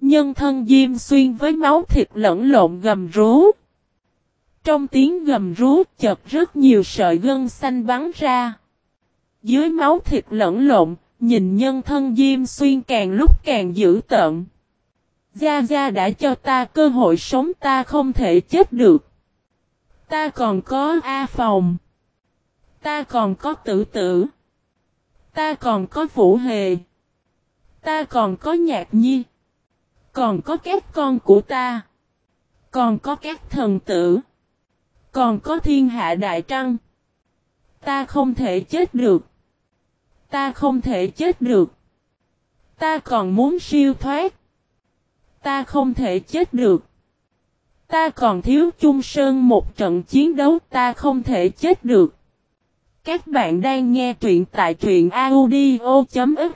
Nhân thân Diêm Xuyên với máu thịt lẫn lộn gầm rú. Trong tiếng gầm rú chợt rất nhiều sợi gân xanh bắn ra. Dưới máu thịt lẫn lộn, nhìn nhân thân Diêm Xuyên càng lúc càng dữ tợn. Gia Gia đã cho ta cơ hội sống ta không thể chết được. Ta còn có A Phòng. Ta còn có tử tử. Ta còn có Vũ Hề. Ta còn có nhạc nhi. Còn có các con của ta. Còn có các thần tử. Còn có thiên hạ đại trăng. Ta không thể chết được. Ta không thể chết được. Ta còn muốn siêu thoát. Ta không thể chết được. Ta còn thiếu chung sơn một trận chiến đấu, ta không thể chết được. Các bạn đang nghe truyện tại truyện audio.fiz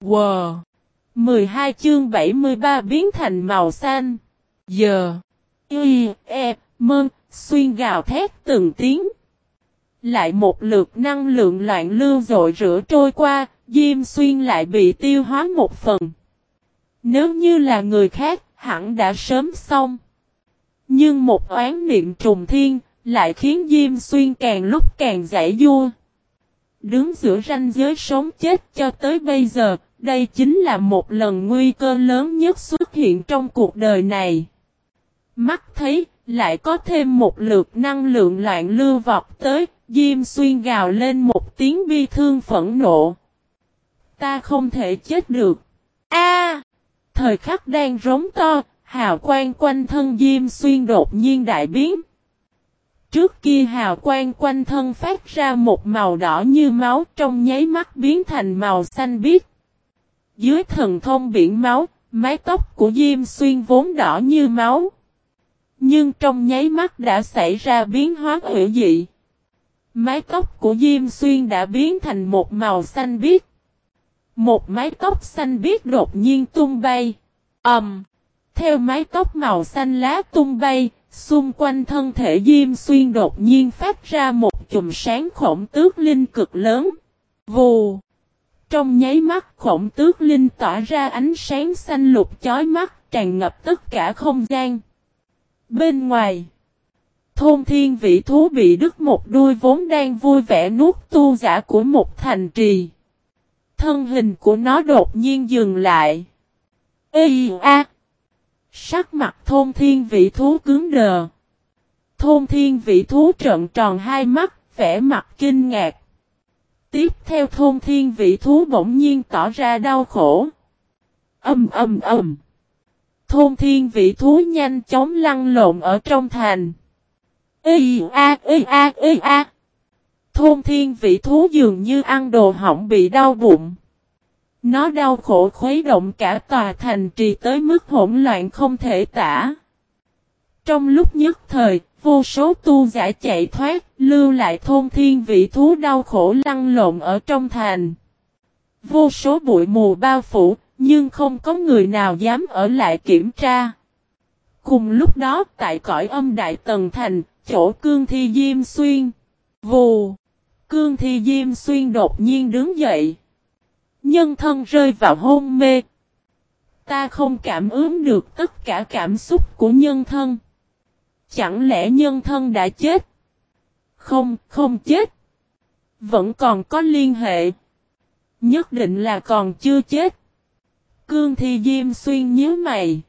Wow! 12 chương 73 biến thành màu xanh. Giờ. Y. E. Mơn. Xuyên gào thét từng tiếng. Lại một lượt năng lượng loạn lưu dội rửa trôi qua, Diêm Xuyên lại bị tiêu hóa một phần. Nếu như là người khác, hẳn đã sớm xong. Nhưng một oán niệm trùng thiên, lại khiến Diêm Xuyên càng lúc càng giải vua. Đứng giữa ranh giới sống chết cho tới bây giờ, đây chính là một lần nguy cơ lớn nhất xuất hiện trong cuộc đời này. Mắt thấy, lại có thêm một lượt năng lượng loạn lưu vọt tới, Diêm Xuyên gào lên một tiếng bi thương phẫn nộ. Ta không thể chết được. A! thời khắc đang rống to, hào quang quanh thân Diêm Xuyên đột nhiên đại biến. Trước kia hào quang quanh thân phát ra một màu đỏ như máu trong nháy mắt biến thành màu xanh biếc. Dưới thần thông biển máu, mái tóc của Diêm Xuyên vốn đỏ như máu. Nhưng trong nháy mắt đã xảy ra biến hóa hữu dị. Mái tóc của Diêm Xuyên đã biến thành một màu xanh biếc. Một mái tóc xanh biếc đột nhiên tung bay. ầm, um, Theo mái tóc màu xanh lá tung bay, xung quanh thân thể Diêm Xuyên đột nhiên phát ra một chùm sáng khổng tước linh cực lớn. Vù! Trong nháy mắt khổng tước linh tỏa ra ánh sáng xanh lục chói mắt tràn ngập tất cả không gian. Bên ngoài, thôn thiên vị thú bị đứt một đuôi vốn đang vui vẻ nuốt tu giả của một thành trì. Thân hình của nó đột nhiên dừng lại. Ê a! Sắc mặt thôn thiên vị thú cứng đờ. Thôn thiên vị thú trợn tròn hai mắt, vẻ mặt kinh ngạc. Tiếp theo thôn thiên vị thú bỗng nhiên tỏ ra đau khổ. Âm âm âm. Thôn thiên vị thú nhanh chóng lăn lộn ở trong thành. Ê a ê a ê a. Thôn thiên vị thú dường như ăn đồ hỏng bị đau bụng. Nó đau khổ khuấy động cả tòa thành trì tới mức hỗn loạn không thể tả. Trong lúc nhất thời, vô số tu giả chạy thoát, lưu lại thôn thiên vị thú đau khổ lăn lộn ở trong thành. Vô số bụi mù bao phủ, nhưng không có người nào dám ở lại kiểm tra. Cùng lúc đó tại cõi âm đại tầng thành, chỗ cương thi diêm xuyên. Vù! Cương thi diêm xuyên đột nhiên đứng dậy. Nhân thân rơi vào hôn mê. Ta không cảm ứng được tất cả cảm xúc của nhân thân. Chẳng lẽ nhân thân đã chết? Không, không chết. Vẫn còn có liên hệ. Nhất định là còn chưa chết. Cương Thi Diêm Xuyên nhớ mày.